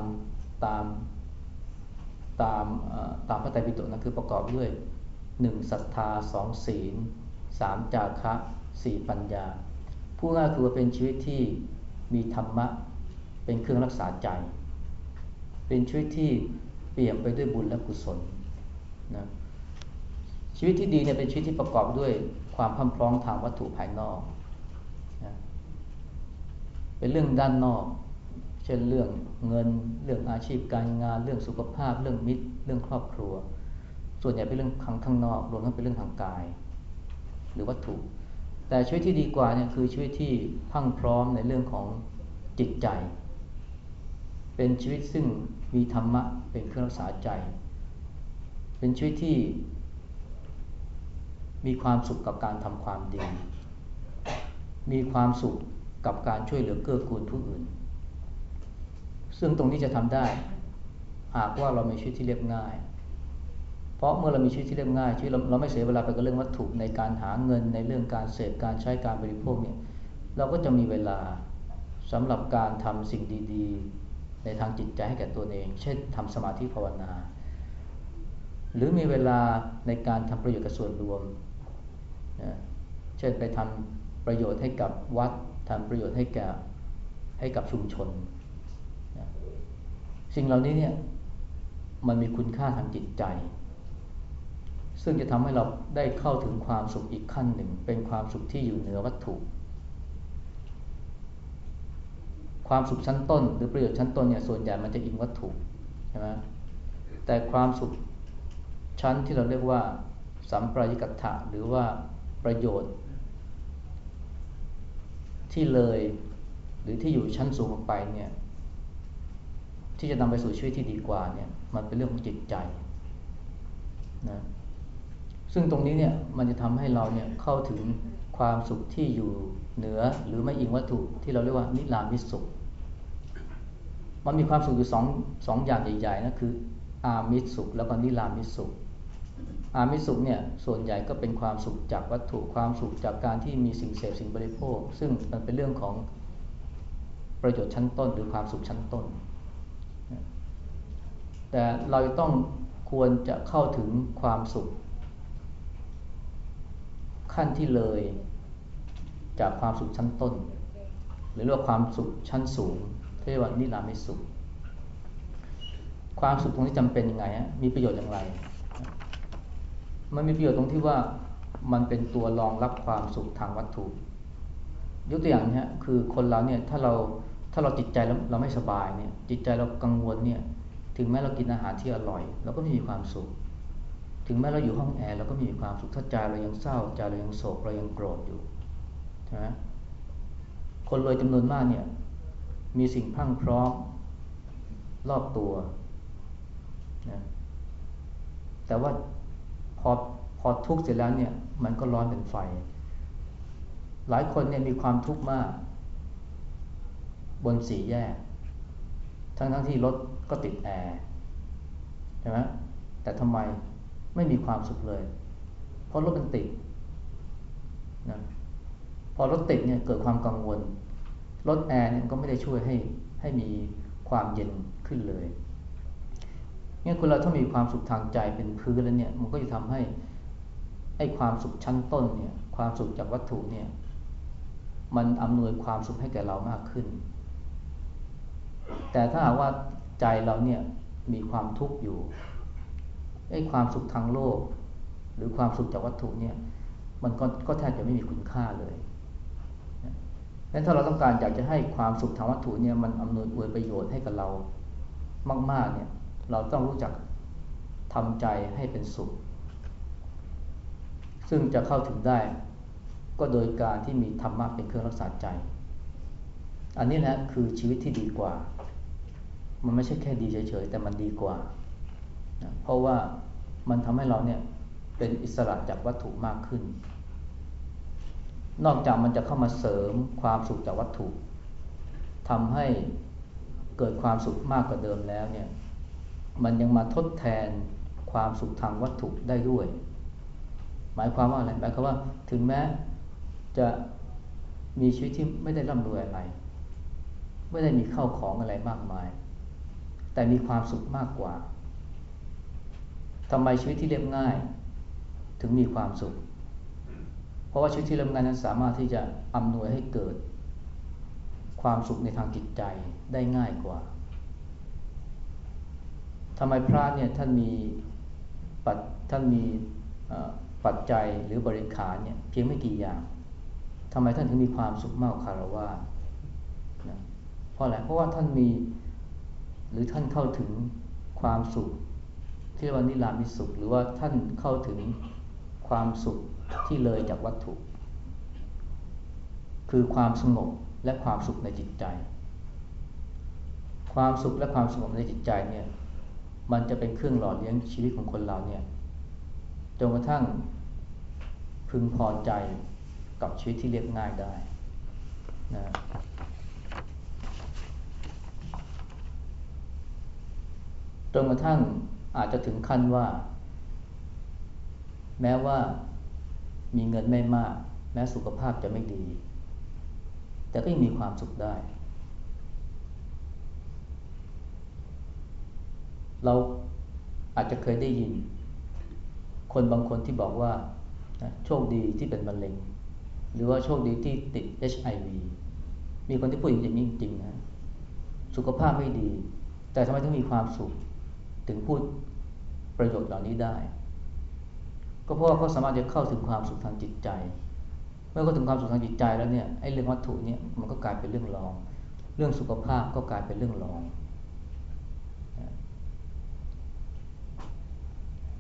ตามตามตามพระไตรปิฎกนะคือประกอบด้วยหนึ่งศรัทธาสองศีลสามจาคะสี่ปัญญาผู้ง่ายคือว่าเป็นชีวิตที่มีธรรมะ เป็นเครื่องรักษาใจ เป็นชีวิตที่ เปี่ยมไปด้วยบุญและกุศลนะชีวิตที่ดีเนี่ยเป็นชีวิตที่ประกอบด้วยความพัมพร้อมทางวัตถุภายนอกนะเป็นเรื่องด้านนอก เช่นเรื่องเงิน เรื่องอาชีพการงาน เรื่องสุขภาพ เรื่องมิตร เรื่องครอบครัว ส่วนใหญ่เป็นเรื่องข้างข้างนอก รวมทั้งเป็นเรื่องทางกาย หรือวัตถุ แต่ชีวิตที่ดีกว่าเนี่ยคือชีวิตที่พังพร้อมในเรื่องของจิตใจ เป็นชีวิตซึ่ง มีธรรมะเป็นเครื่องรักษาใจ เป็นชีวิตที่ มีความสุขกับการทำความดี มีความสุขกับการช่วยเหลือเกื้อกูลผู้อื่น ซึ่งตรงนี้จะทำได้ หากว่าเรามีชีวิตที่เรียบง่าย เพราะเมื่อเรามีชีวิตที่เรียบง่ายชีวิตเราเราไม่เสียเวลาไปกับเรื่องวัตถุในการหาเงินในเรื่องการเสพการใช้การบริโภคเนี่ยเราก็จะมีเวลาสำหรับการทำสิ่งดี ๆ ในทางจิตใจให้แก่ตัวเอง เช่นทำสมาธิภาวนา หรือมีเวลาในการทำประโยชน์กับส่วนรวมนะเช่นไปทำประโยชน์ให้กับวัดทำประโยชน์ให้แก่ให้กับชุมชนนะสิ่งเหล่านี้เนี่ยมันมีคุณค่าทางจิตใจ ซึ่งจะทำให้เราได้เข้าถึงความสุขอีกขั้นหนึ่ง เป็นความสุขที่อยู่เหนือวัตถุ ความสุขชั้นต้น หรือประโยชน์ชั้นต้นเนี่ยส่วนใหญ่มันจะอิงวัตถุใช่ไหมแต่ความสุขชั้นที่เราเรียกว่า สัมปรายิกัตถะหรือว่าประโยชน์ ที่เลยหรือที่อยู่ชั้นสูงออกไปเนี่ยที่จะนำไปสู่ชีวิตที่ดีกว่าเนี่ยมันเป็นเรื่องของจิตใจนะซึ่งตรงนี้เนี่ยมันจะทำให้เราเนี่ยเข้าถึงความสุขที่อยู่ เหนือหรือไม่อิงวัตถุที่เราเรียกว่านิรามิสุข มันมีความสุขอยู่สองสองอย่างใหญ่ๆนะคือ อามิสุข แล้วก็นิรามิสุข อามิสุขเนี่ยส่วนใหญ่ก็เป็นความสุขจากวัตถุความสุขจากการที่มีสิ่งเสพสิ่งบริโภค ซึ่งมันเป็นเรื่องของประโยชน์ชั้นต้น หรือความสุขชั้นต้น แต่เราต้องควรจะเข้าถึงความสุข ขั้นที่เลย จากความสุขชั้นต้น หรือเรียกว่าความสุขชั้นสูงเรียกว่านิรามิสุข ความสุขตรงนี้จำเป็นยังไงฮะมีประโยชน์อย่างไร มันมีประโยชน์ตรงที่ว่ามันเป็นตัวรองรับความสุขทางวัตถุ ยกตัวอย่างนี้คือคนเราเนี่ยถ้าเราถ้าเราจิตใจเราไม่สบายเนี่ยจิตใจเรากังวลเนี่ยถึงแม้เรากินอาหารที่อร่อยเราก็ไม่มีความสุข ถึงแม้เราอยู่ห้องแอร์เราก็มีความสุขถ้าใจเรายังเศร้าใจเรายังโศกเรายังโกรธอยู่ ใช่ไหมคนรวยจำนวนมากเนี่ย มีสิ่งพังพร้อมรอบตัวนะแต่ว่าพอพอทุกข์เสร็จแล้วเนี่ย มันก็ร้อนเป็นไฟ หลายคนเนี่ยมีความทุกข์มาก บนสี่แยก ทั้งทั้งที่รถก็ติดแอร์ใช่ไหมแต่ทำไมไม่มีความสุขเลย เพราะรถมันติดนะ พอรถติดเนี่ยเกิดความกังวลรถแอร์เนี่ยก็ไม่ได้ช่วยให้ให้มีความเย็นขึ้นเลยเนี่ยคนเราถ้ามีความสุขทางใจเป็นพื้นแล้วเนี่ยมันก็จะทำให้ไอ้ความสุขชั้นต้นเนี่ยความสุขจากวัตถุเนี่ยมันอำนวยความสุขให้แก่เรามากขึ้น แต่ถ้าหากว่าใจเราเนี่ยมีความทุกข์อยู่ไอ้ความสุขทางโลก หรือความสุขจากวัตถุเนี่ยมันก็ก็แทบจะไม่มีคุณค่าเลย งนั้นถ้าเราต้องการอยากจะให้ความสุขทางวัตถุเนี่ยมันอำนวยอวยประโยชน์ให้กับเรามาก ๆเนี่ยเราต้องรู้จักทำใจให้เป็นสุข ซึ่งจะเข้าถึงได้ก็โดยการที่มีธรรมะเป็นเครื่องรักษาใจ อันนี้แหละคือชีวิตที่ดีกว่า มันไม่ใช่แค่ดีเฉยๆแต่มันดีกว่า เพราะว่ามันทำให้เราเนี่ยเป็นอิสระจากวัตถุมากขึ้น นอกจากมันจะเข้ามาเสริมความสุขจากวัตถุทำให้เกิดความสุขมากกว่าเดิมแล้วเนี่ยมันยังมาทดแทนความสุขทางวัตถุได้ด้วย หมายความว่าอะไรหมายความว่าถึงแม้จะมีชีวิตที่ไม่ได้ร่ำรวยอะไร ไม่ได้มีเข้าของอะไรมากมาย แต่มีความสุขมากกว่าทำไมชีวิตที่เรียบง่าย ถึงมีความสุข ราะว่าชีวิตที่เรียบง่ายนั้นสามารถที่จะอำนวยให้เกิด ความสุขในทางจิตใจได้ง่ายกว่าทำไมพระเนี่ยท่านมีปัจท่านมีปัจจัยหรือบริขารเนี่ยเพียงไม่กี่อย่างทำไมท่านถึงมีความสุขมากคารวะนะเพราะอะไรเพราะว่าท่านมีหรือท่านเข้าถึงความสุขที่เรียกว่านิรามิสุข หรือว่าท่านเข้าถึงความสุข ที่เลยจากวัตถุ คือความสงบและความสุขในจิตใจ ความสุขและความสงบในจิตใจเนี่ยมันจะเป็นเครื่องหล่อเลี้ยงชีวิตของคนเราเนี่ยจนกระทั่งพึงพอใจกับชีวิตที่เรียบง่ายได้นะจนกระทั่งอาจจะถึงขั้นว่า แม้ว่า มีเงินไม่มาก แม้สุขภาพจะไม่ดี แต่ก็ยังมีความสุขได้ เราอาจจะเคยได้ยิน คนบางคนที่บอกว่าโชคดีที่เป็นมะเร็ง หรือว่าโชคดีที่ติด HIV มีคนที่พูดอย่างนี้จริงๆนะสุขภาพไม่ดี แต่ทำไมถึงมีความสุข ถึงพูดประโยชน์เหล่านี้ได้ ก็เพราะว่าเขาสามารถจะเข้าถึงความสุขทางจิตใจ เมื่อเขาถึงความสุขทางจิตใจแล้วเนี่ยไอ้เรื่องวัตถุเนี่ยมันก็กลายเป็นเรื่องรอง เรื่องสุขภาพก็กลายเป็นเรื่องรอง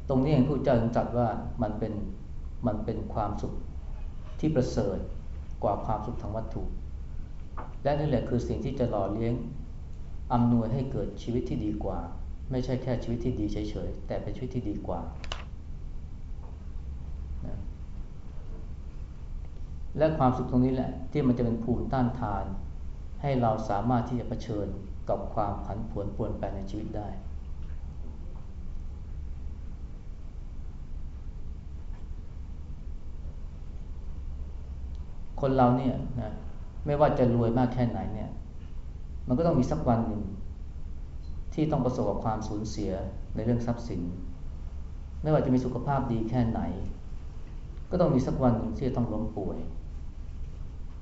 ตรงนี้เองผู้เจ้าถึงจัดว่ามันเป็นมันเป็นความสุขที่ประเสริฐกว่าความสุขทางวัตถุ และนี่แหละคือสิ่งที่จะหล่อเลี้ยงอำนวยให้เกิดชีวิตที่ดีกว่า ไม่ใช่แค่ชีวิตที่ดีเฉยๆแต่เป็นชีวิตที่ดีกว่า และความสุขตรงนี้แหละที่มันจะเป็นภูมิต้านทาน ให้เราสามารถที่จะะเผชิญกับความผันผวนปวนแปรในชีวิตได้ คนเราเนี่ยนะไม่ว่าจะรวยมากแค่ไหนเนี่ย มันก็ต้องมีสักวันหนึ่งที่ต้องประสบกับความสูญเสียในเรื่องทรัพย์สิน ไม่ว่าจะมีสุขภาพดีแค่ไหน ก็ต้องมีสักวันหนึ่งที่จะต้องล้มป่วย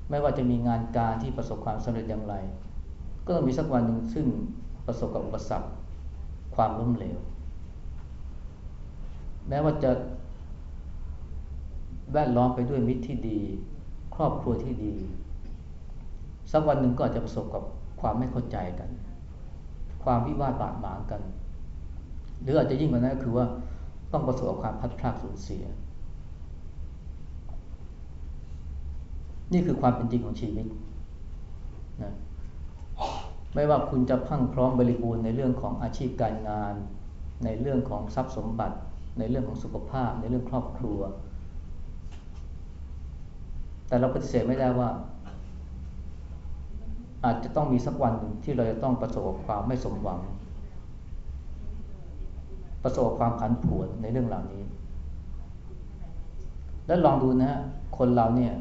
ไม่ว่าจะมีงานการที่ประสบความสำเร็จอย่างไร ก็ต้องมีสักวันหนึ่งซึ่งประสบกับอุปสรรคความล้มเหลว แม้ว่าจะแวดล้อมไปด้วยมิตรที่ดี ครอบครัวที่ดี สักวันหนึ่งก็อาจจะประสบกับความไม่เข้าใจกัน ความวิวาทบาดหมางกัน หรืออาจจะยิ่งกว่านั้นก็คือว่าต้องประสบกับความพัดพลาดสูญเสีย นี่คือความเป็นจริงของชีวิตนะไม่ว่าคุณจะพังพร้อมบริบูรณ์ในเรื่องของอาชีพการงาน ในเรื่องของทรัพย์สมบัติ ในเรื่องของสุขภาพ ในเรื่องครอบครัว แต่เราปฏิเสธไม่ได้ว่า อาจจะต้องมีสักวันหนึ่งที่เราจะต้องประสบกับความไม่สมหวัง ประสบความผันผวนในเรื่องเหล่านี้ แล้วลองดูนะฮะคนเราเนี่ย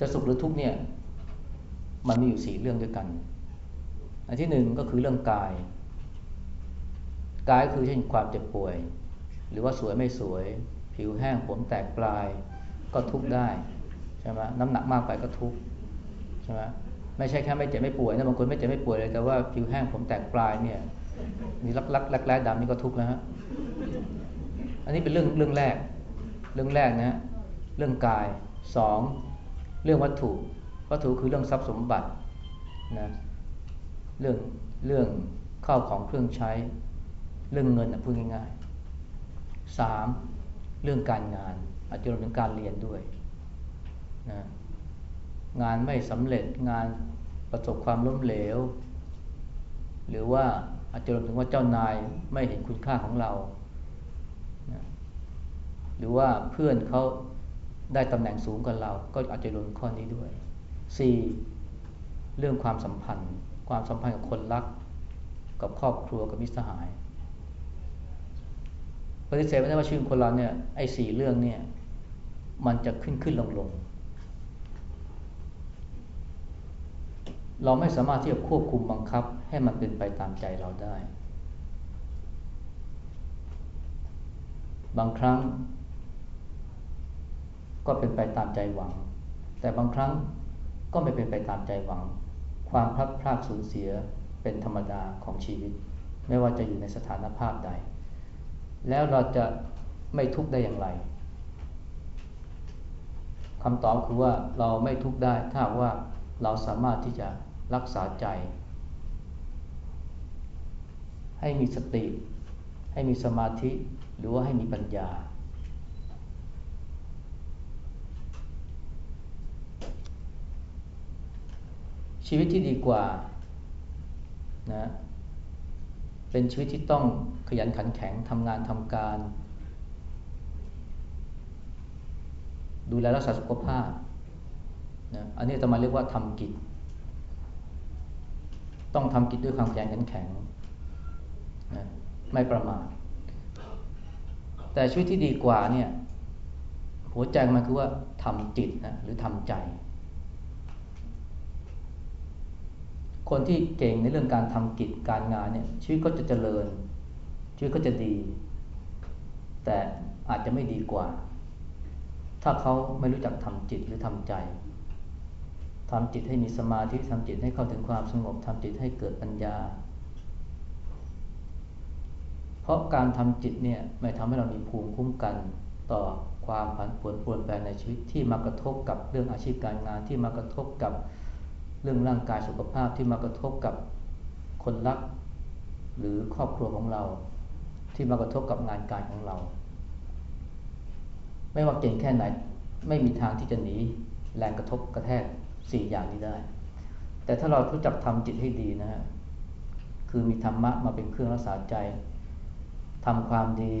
จะสุขหรือทุกข์เนี่ยมันมีอยู่สี่เรื่องด้วยกัน อันที่หนึ่งก็คือเรื่องกาย กายคือเช่นความเจ็บป่วย หรือว่าสวยไม่สวย ผิวแห้งผมแตกปลายก็ทุกข์ได้ใช่ไหมน้ำหนักมากไปก็ทุกข์ใช่ไหมไม่ใช่แค่ไม่เจ็บไม่ป่วยนะบางคนไม่เจ็บไม่ป่วยเลยแต่ว่าผิวแห้งผมแตกปลายเนี่ยนี่รักรักรักแร้ดำนี่ก็ทุกข์แล้วฮะอันนี้เป็นเรื่องเรื่องแรก เรื่องแรกนะเรื่องกายสอง เรื่องวัตถุ วัตถุคือเรื่องทรัพย์สมบัตินะเรื่องเรื่องข้าวของเครื่องใช้ เรื่องเงินนะพูดง่ายๆสามเรื่องการงาน อาจจะรวมถึงการเรียนด้วยนะงานไม่สำเร็จงานประสบความล้มเหลว หรือว่าอาจจะรวมถึงว่าเจ้านายไม่เห็นคุณค่าของเรานะหรือว่าเพื่อนเขา ได้ตำแหน่งสูงกว่าเรา ก็อาจจะรวมข้อนี้ด้วยสี่เรื่องความสัมพันธ์ ความสัมพันธ์กับคนรัก กับครอบครัวกับมิตรสหายปฏิเสธไม่ได้ว่าชีวิตคนเราเนี่ยไอ้สี่เรื่องเนี่ยมันจะขึ้นขึ้นลงลงเราไม่สามารถที่จะควบคุมบังคับให้มันเป็นไปตามใจเราได้ บางครั้ง ก็เป็นไปตามใจหวัง แต่บางครั้งก็ไม่เป็นไปตามใจหวัง ความพลัดพรากสูญเสียเป็นธรรมดาของชีวิต ไม่ว่าจะอยู่ในสถานภาพใด แล้วเราจะไม่ทุกข์ได้อย่างไรคำตอบคือว่าเราไม่ทุกข์ได้ถ้าว่าเราสามารถที่จะรักษาใจ ให้มีสติ ให้มีสมาธิหรือว่าให้มีปัญญา ชีวิตที่ดีกว่านะเป็นชีวิตที่ต้องขยันขันแข็งทำงานทำการ ดูแลรักษาสุขภาพนะอันนี้จะมาเรียกว่าทำกิจ ต้องทำกิจด้วยความขยันขันแข็งนะไม่ประมาทแต่ชีวิตที่ดีกว่าเนี่ยหัวใจมันคือว่าทำจิตนะหรือทำใจ คนที่เก่งในเรื่องการทำกิจการงานเนี่ยชีวิตก็จะเจริญ ชีวิตก็จะดี แต่อาจจะไม่ดีกว่า ถ้าเขาไม่รู้จักทำจิตหรือทำใจทำจิตให้มีสมาธิทำจิตให้เข้าถึงความสงบทำจิตให้เกิดปัญญา เพราะการทำจิตเนี่ยไม่ทำให้เรามีภูมิคุ้มกันต่อความผันผวนปรวนแปรในชีวิตที่มากระทบกับเรื่องอาชีพการงานที่มากระทบกับ เรื่องร่างกายสุขภาพที่มากระทบกับคนรัก หรือครอบครัวของเรา ที่มากระทบกับงานการของเรา ไม่ว่าเก่งแค่ไหนไม่มีทางที่จะหนีแรงกระทบกระแทกสี่อย่างนี้ได้ แต่ถ้าเรารู้จักทำจิตให้ดีนะฮะคือมีธรรมะมาเป็นเครื่องรักษาใจทำความดี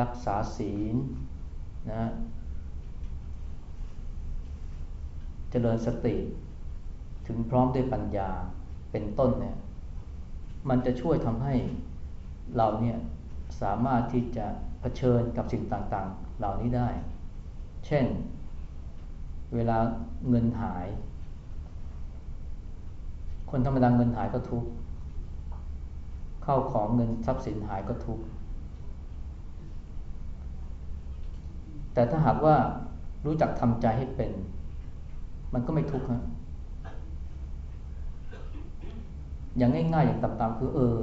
รักษาศีลนะเจริญสติ ถึงพร้อมด้วยปัญญาเป็นต้นเนี่ยมันจะช่วยทำให้เราเนี่ยสามารถที่จะะเผชิญกับสิ่งต่างๆ เหล่านี้ได้ เช่น เวลาเงินหาย คนธรรมดาเงินหายก็ทุกข์เข้าของเงินทรัพย์สินหายก็ทุกข์แต่ถ้าหากว่ารู้จักทำใจให้เป็น มันก็ไม่ทุกข์ฮะ อย่างง่ายๆ อย่างต่ำๆคือเออ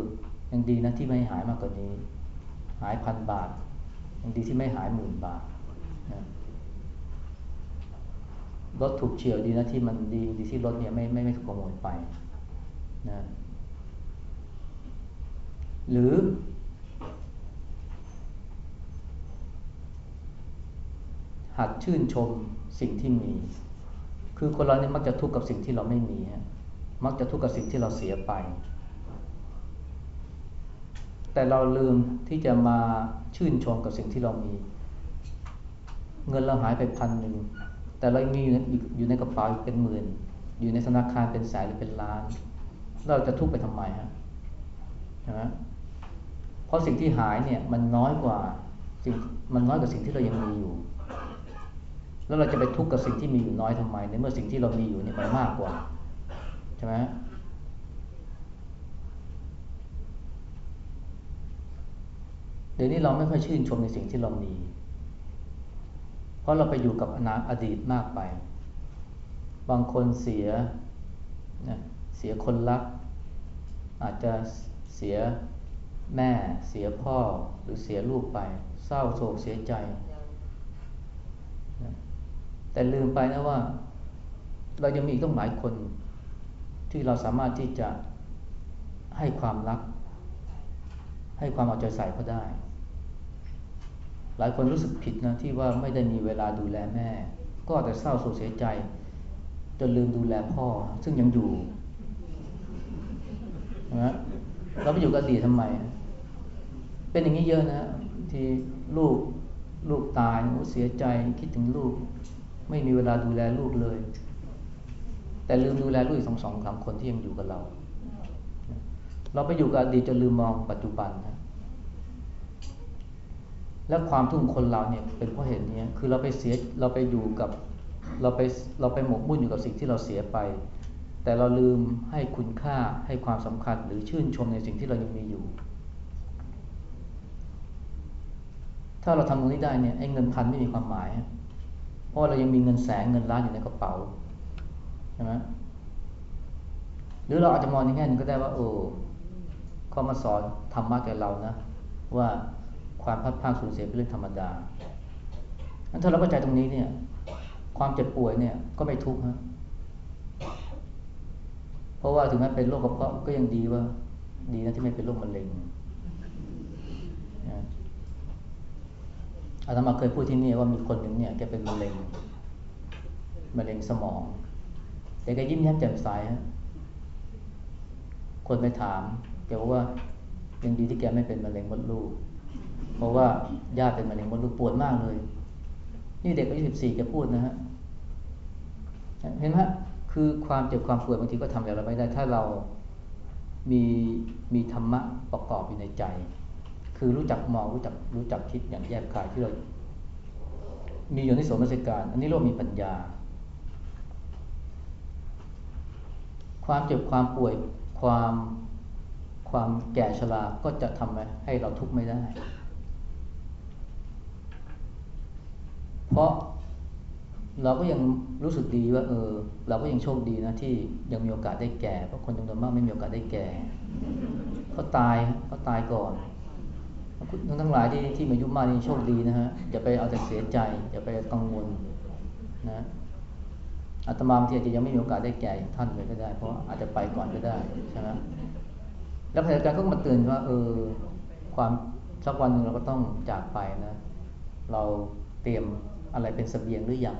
ยังดีนะที่ไม่หายมากกว่านี้ หายพันบาทยังดีที่ไม่หายหมื่นบาทนะรถถูกเฉียวดีนะที่มันดีดีที่รถเนี่ยไม่ไม่ไม่ถูกขโมยไปนะหรือ หัดชื่นชมสิ่งที่มี คือคนเราเนี่ยมักจะทุกข์กับสิ่งที่เราไม่มีฮะ มักจะทุกข์กับสิ่งที่เราเสียไป แต่เราลืมที่จะมาชื่นชมกับสิ่งที่เรามี เงินเราหายไปพันหนึ่งแต่เรามีอยู่ในกระเป๋าเป็นหมื่น อยู่ในธนาคารเป็นแสนหรือเป็นล้าน เราจะทุกข์ไปทำไมฮะใช่ไหมเพราะสิ่งที่หายเนี่ยมันน้อยกว่าสิ่งมันน้อยกว่าสิ่งที่เรายังมีอยู่ แล้วเราจะไปทุกข์กับสิ่งที่มีอยู่น้อยทำไมในเมื่อสิ่งที่เรามีอยู่เนี่ยมันมากกว่า ใช่ไหมเดี๋ยวนี้เราไม่ค่อยชื่นชมในสิ่งที่เรามี เพราะเราไปอยู่กับอนาอดีตมากไป บางคนเสียเสียคนรัก อาจจะเสียแม่เสียพ่อหรือเสียลูกไป เศร้าโศกเสียใจ แต่ลืมไปนะว่า เรายังมีอีกต้องหลายคน ที่เราสามารถที่จะให้ความรัก ให้ความเอาใจใส่เขาได้ หลายคนรู้สึกผิดนะที่ว่าไม่ได้มีเวลาดูแลแม่ ก็แต่เศร้าโศกเสียใจ จนลืมดูแลพ่อ ซึ่งยังอยู่นะเราไปอยู่กับอดีตทำไม เป็นอย่างนี้เยอะนะที่ลูกลูกตายเสียใจคิดถึงลูก ไม่มีเวลาดูแลลูกเลย แต่ลืมดูแลลูกอีกสองสองสามคนที่ยังอยู่กับเรา เราไปอยู่กับอดีตจนลืมมองปัจจุบันนะและความทุกข์คนเราเนี่ยเป็นเพราะเหตุนี้คือเราไปเสียเราไปอยู่กับเราไปเราไปหมกมุ่นอยู่กับสิ่งที่เราเสียไป แต่เราลืมให้คุณค่าให้ความสำคัญหรือชื่นชมในสิ่งที่เรายังมีอยู่ ถ้าเราทำตรงนี้ได้เนี่ยไอ้เงินพันไม่มีความหมาย เพราะเรายังมีเงินแสนเงินล้านอยู่ในกระเป๋า ช่ไหมหรือเราอาจจะมองในแง่นึงก็ได้ว่า โอ้เขามาสอนธรรมะแก่เรานะ ว่าความพัดพาสูญเสียเป็นเรื่องธรรมดาถ้าเราเข้าใจตรงนี้เนี่ย ความเจ็บป่วยเนี่ยก็ไม่ทุกข์ฮะเพราะว่าถึงแม้เป็นโรคกระเพาะก็ยังดีว่า ดีนะที่ไม่เป็นโรคมะเร็งอาตมาเคยพูดที่นี่ว่ามีคนหนึ่งเนี่ยแกเป็นมะเร็งมะเร็งสมอง กก็ยิ้มแย้มแจ่มใสคนไปถามแกบอกว่ายังดีที่แกไม่เป็นมะเร็งมดลูก เพราะว่าญาติเป็นมะเร็งมดลูกปวดมากเลย นี่เด็กอายุสิบสี่แกพูดนะฮะเห็นไหมคือความเจ็บความปวดบางทีก็ทำอะไรเราไม่ได้ ถ้าเรามีมีธรรมะประกอบอยู่ในใจ คือรู้จักมองรู้จักรู้จักคิดอย่างแยกกายที่เรา มีอยู่ในสมมติการ อันนี้เรามีปัญญา ความเจ็บความป่วยความความแก่ชราก็จะทำให้เราทุกข์ไม่ได้ เพราะเราก็ยังรู้สึกดีว่า เออ เราก็ยังโชคดีนะที่ยังมีโอกาสได้แก่เพราะคนจำนวนมากไม่มีโอกาสได้แก่เขาตายเขาตายก่อนคุณทั้งหลายที่ที่มีอายุมากนี่โชคดีนะฮะอย่าไปเอาแต่เสียใจอย่าไปกังวลนะ อาตมาบางทีอาจจะยังไม่มีโอกาสได้แก่ท่านเลยก็ได้ เพราะอาจจะไปก่อนก็ได้ใช่ไหมแล้วพยาการก็มาเตือนว่า เออ ความสักวันหนึ่งเราก็ต้องจากไปนะ เราเตรียมอะไรเป็นสเสบียงหรืออยัง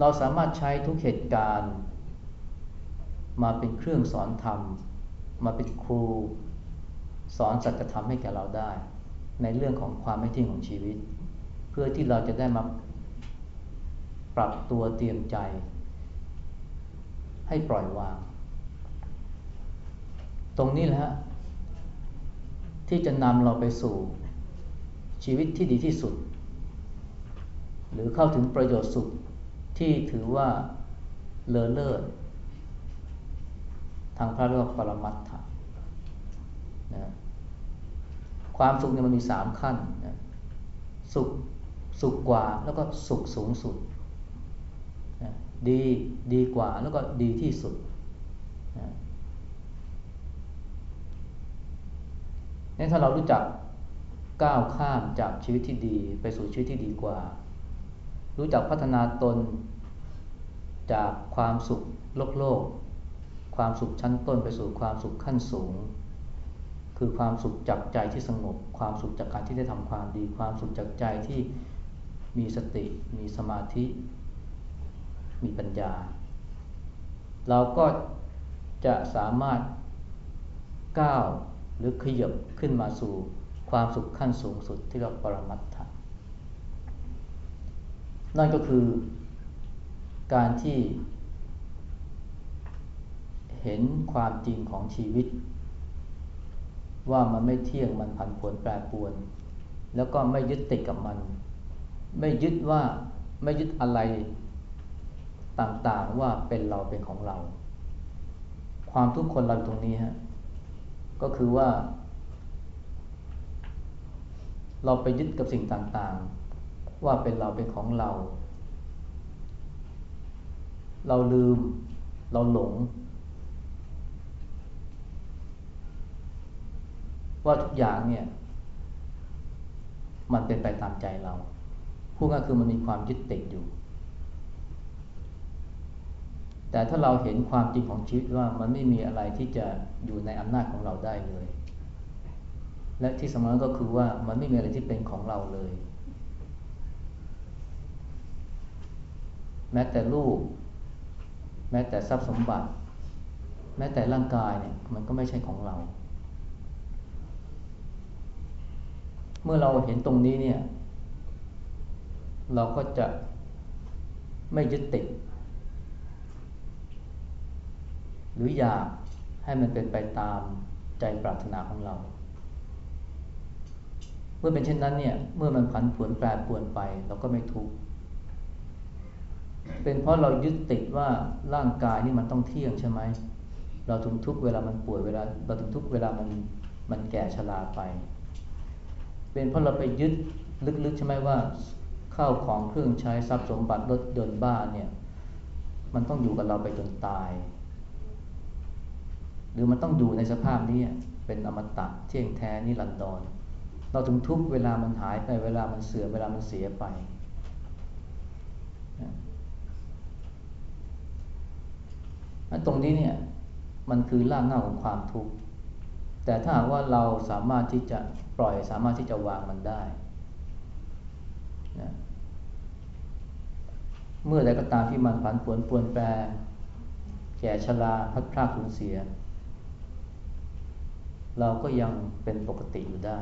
เราสามารถใช้ทุกเหตุการณ์ มาเป็นเครื่องสอนธรรม มาเป็นครู สอนสัจธรรมให้แก่เราได้ ในเรื่องของความไม่เที่ยงของชีวิต เพื่อที่เราจะได้มา ปรับตัวเตรียมใจ ให้ปล่อยวาง ตรงนี้แหละ ที่จะนำเราไปสู่ชีวิตที่ดีที่สุด หรือเข้าถึงประโยชน์สุดที่ถือว่าเลอเลิศทางพระเรียกปรมัตถะนะความสุขเนี่ยมันมีสามขั้นนะสุขสุขกว่าแล้วก็สุขสูงสุด ดีดีกว่าแล้วก็ดีที่สุดนะนี่ถ้าเรารู้จักก้าวข้ามจากชีวิตที่ดีไปสู่ชีวิตที่ดีกว่า รู้จักพัฒนาตนจากความสุขโลกโลก ความสุขชั้นต้นไปสู่ความสุขขั้นสูง คือความสุขจากใจที่สงบ ความสุขจากการที่ได้ทำความดี ความสุขจากใจที่มีสติ มีสมาธิ มีปัญญา เราก็จะสามารถก้าวหรือขยับขึ้นมาสู่ความสุขขั้นสูงสุดที่เราปรมัตถะนั่นก็คือการที่เห็นความจริงของชีวิต ว่ามันไม่เที่ยงมันผันผวนแปรปรวน แล้วก็ไม่ยึดติดกับมัน ไม่ยึดว่าไม่ยึดอะไร ต่างๆว่าเป็นเราเป็นของเรา ความทุกคนเราตรงนี้ฮะก็คือว่า เราไปยึดกับสิ่งต่างๆ ว่าเป็นเราเป็นของเรา เราลืม เราหลง ว่าทุกอย่างเนี่ย มันเป็นไปตามใจเราพูดง่ายคือมันมีความยึดติดอยู่ แต่ถ้าเราเห็นความจริงของชีวิตว่ามันไม่มีอะไรที่จะอยู่ในอำนาจของเราได้เลย และที่สำคัญก็คือว่ามันไม่มีอะไรที่เป็นของเราเลย แม้แต่ลูก แม้แต่ทรัพย์สมบัติ แม้แต่ร่างกายเนี่ยมันก็ไม่ใช่ของเรา เมื่อเราเห็นตรงนี้เนี่ย เราก็จะไม่ยึดติด หรืออยากให้มันเป็นไปตามใจปรารถนาของเรา เมื่อเป็นเช่นนั้นเนี่ย เมื่อมันผันผวนแปรปวนไป เราก็ไม่ทุกข์เป็นเพราะเรายึดติดว่าร่างกายนี่มันต้องเที่ยงใช่ไหมเราถึงทุกเวลามันป่วยเวลาเราถึงทุกเวลามันมันแก่ชราไป เป็นเพราะเราไปยึดลึกๆใช่ไหมว่าข้าวของเครื่องใช้ทรัพย์สมบัติรถยนต์บ้านเนี่ย มันต้องอยู่กับเราไปจนตาย หรือมันต้องอยู่ในสภาพนี้เป็นอมตะเที่ยงแท้นิรันดร เราถึงทุกเวลามันหายไปเวลามันเสื่อมเวลามันเสียไป ตรงนี้เนี่ยมันคือรากเหง้าของความทุกข์ แต่ถ้าหากว่าเราสามารถที่จะปล่อยสามารถที่จะวางมันได้นะเมื่อใดก็ตามที่มันผันผวนปวนแปร แก่ชราพัดพลาดสูญเสีย เราก็ยังเป็นปกติอยู่ได้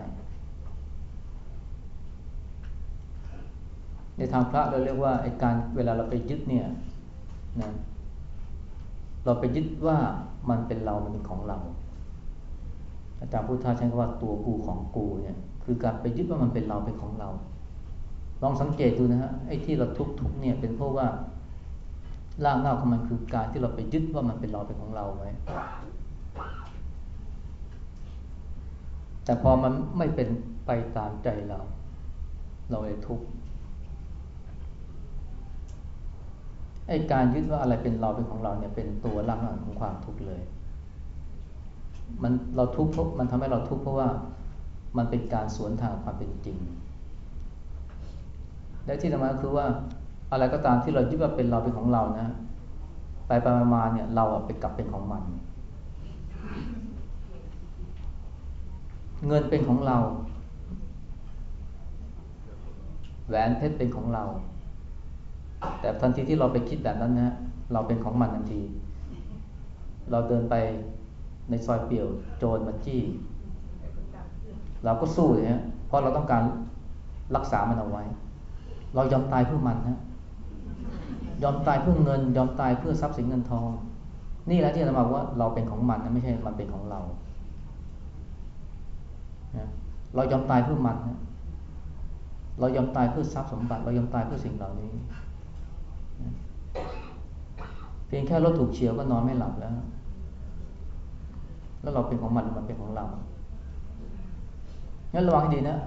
ในทางพระเราเรียกว่าไอ้การเวลาเราไปยึดเนี่ยนะเราไปยึดว่ามันเป็นเรา มันเป็นของเรา อาจารย์พุทธาใช้คำว่าตัวกูของกูเนี่ยคือการไปยึดว่ามันเป็นเราเป็นของเรา ลองสังเกตดูนะฮะไอ้ที่เราทุกทุกเนี่ยเป็นเพราะว่าร่างเงาของมันคือการที่เราไปยึดว่ามันเป็นเราเป็นของเราไว้ แต่พอมันไม่เป็นไปตามใจเรา เราเลยทุกข์ไอ้การยึดว่าอะไรเป็นเราเป็นของเราเนี่ยเป็นตัวร่างของความทุกข์เลย มันเราทุกข์เพราะมันทำให้เราทุกข์เพราะว่ามันเป็นการสวนทางความเป็นจริง และที่สำคัญคือว่าอะไรก็ตามที่เรายึดว่าเป็นเราเป็นของเรานะ ไปไปมาเนี่ยเราอะไปกลับเป็นของมัน เงินเป็นของเรา แหวนเพชรเป็นของเรา แต่ทันทีที่เราไปคิดแบบนั้นนะเราเป็นของมันทันที เราเดินไปในซอยเปี่ยวโจรมาจี้ เราก็สู้เลยฮะเพราะเราต้องการรักษามันเอาไว้ เรายอมตายเพื่อมันนะยอมตายเพื่อเงิน ยอมตายเพื่อทรัพย์สินเงินทอง นี่แหละที่เราบอกว่าเราเป็นของมันนะไม่ใช่มันเป็นของเรา เรายอมตายเพื่อมันนะเรายอมตายเพื่อทรัพย์สมบัติ เรายอมตายเพื่อสิ่งเหล่านี้เพียงแค่รถถูกเฉียวก็นอนไม่หลับแล้ว แล้วเราเป็นของมันมันเป็นของเรางั้นระวังให้ดีนะ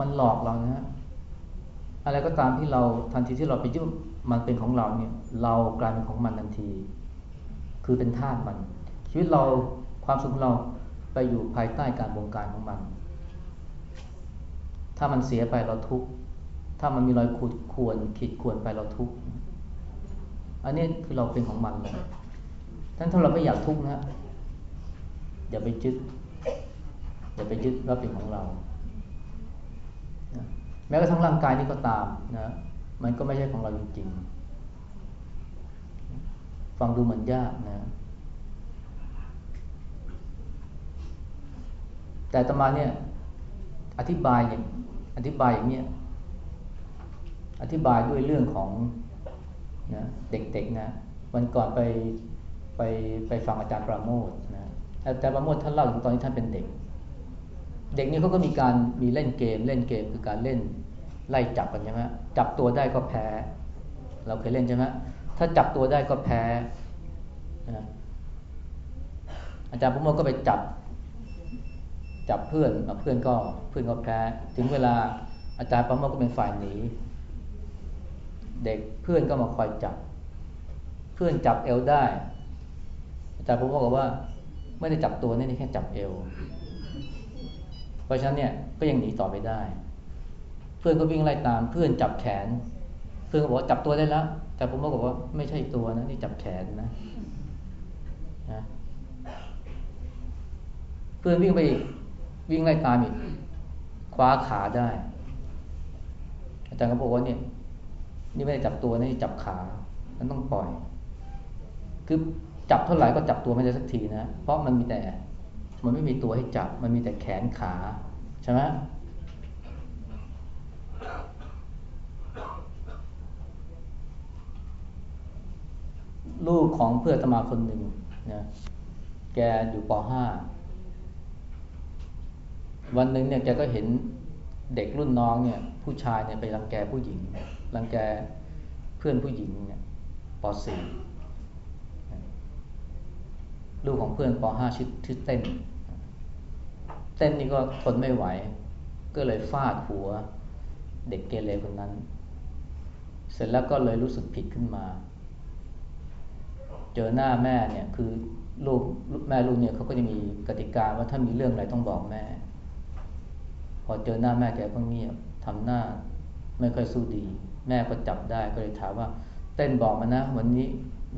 มันหลอกเรานะ อะไรก็ตามที่เราทันทีที่เราไปยึดมันเป็นของเราเนี่ย เรากลายเป็นของมันทันที คือเป็นทาสมัน ชีวิตเราความสุขเราไปอยู่ภายใต้การบงการของมัน ถ้ามันเสียไปเราทุกข์ถ้ามันมีรอยขูดข่วนขีดข่วนไปเราทุกข์อันนี้คือเราเป็นของมันเลยท่านถ้าเราไม่อยากทุกข์นะอย่าไปยึดอย่าไปยึดว่าเป็นของเรา แม้กระทั่งร่างกายนี่ก็ตามนะ มันก็ไม่ใช่ของเราจริงๆ ฟังดูเหมือนยากนะ แต่ตมาเนี่ย อธิบายอย่างอธิบายอย่างเนี้ยอธิบายด้วยเรื่องของนะเด็กๆนะวันก่อนไปไปไปฟังอาจารย์ประโมทนะอาจารย์ประโมทท่านเล่าถึงตอนที่ท่านเป็นเด็ก เด็กนี่เขาก็มีการมีเล่นเกม เล่นเกมคือการเล่นไล่จับกันใช่ไหมจับตัวได้ก็แพ้ เราเคยเล่นใช่ไหมถ้าจับตัวได้ก็แพ้นะอาจารย์ประโมทก็ไปจับ จับเพื่อนเพื่อนก็เพื่อนก็แพ้ ถึงเวลาอาจารย์ประโมทก็เป็นฝ่ายหนี เด็กเพื่อนก็มาคอยจับ เพื่อนจับเอวได้ อาจารย์ผมบอกว่า ไม่ได้จับตัวนี่แค่จับเอว เพราะฉะนั้นเนี่ยก็ยังหนีต่อไปได้ เพื่อนก็วิ่งไล่ตาม เพื่อนจับแขน เพื่อนก็บอกจับตัวได้แล้วแต่ผมบอกว่าไม่ใช่ตัวนะนี่จับแขนนะนะเพื่อนวิ่งไป วิ่งไล่ตามอีกคว้าขาได้ อาจารย์ก็บอกว่าเนี่ยนี่ไม่ได้จับตัวนี่จับขา มันต้องปล่อย คือจับเท่าไหร่ก็จับตัวไม่ได้สักทีนะ เพราะมันมีแต่ มันไม่มีตัวให้จับ มันมีแต่แขนขาใช่ไหมลูกของเพื่อนตมาคนหนึ่งนะ แกอยู่ป .5 วันหนึ่งเนี่ยแกก็เห็นเด็กรุ่นน้องเนี่ย ผู้ชายเนี่ยไปรังแกผู้หญิงรังแกเพื่อนผู้หญิงเนี่ยป .4 ลูกของเพื่อนป .5 ชื่อชื่อเต้น เต้นนี่ก็ทนไม่ไหว ก็เลยฟาดหัว เด็กเกเรคนนั้น เสร็จแล้วก็เลยรู้สึกผิดขึ้นมา เจอหน้าแม่เนี่ยคือลูกแม่ลูกเนี่ยเขาก็จะมีกติกาว่าถ้ามีเรื่องอะไรต้องบอกแม่ พอเจอหน้าแม่แกก็เงียบทำหน้าไม่ค่อยสู้ดี แม่ก็จับได้ก็เลยถามว่า เต้นบอกมานะ วันนี้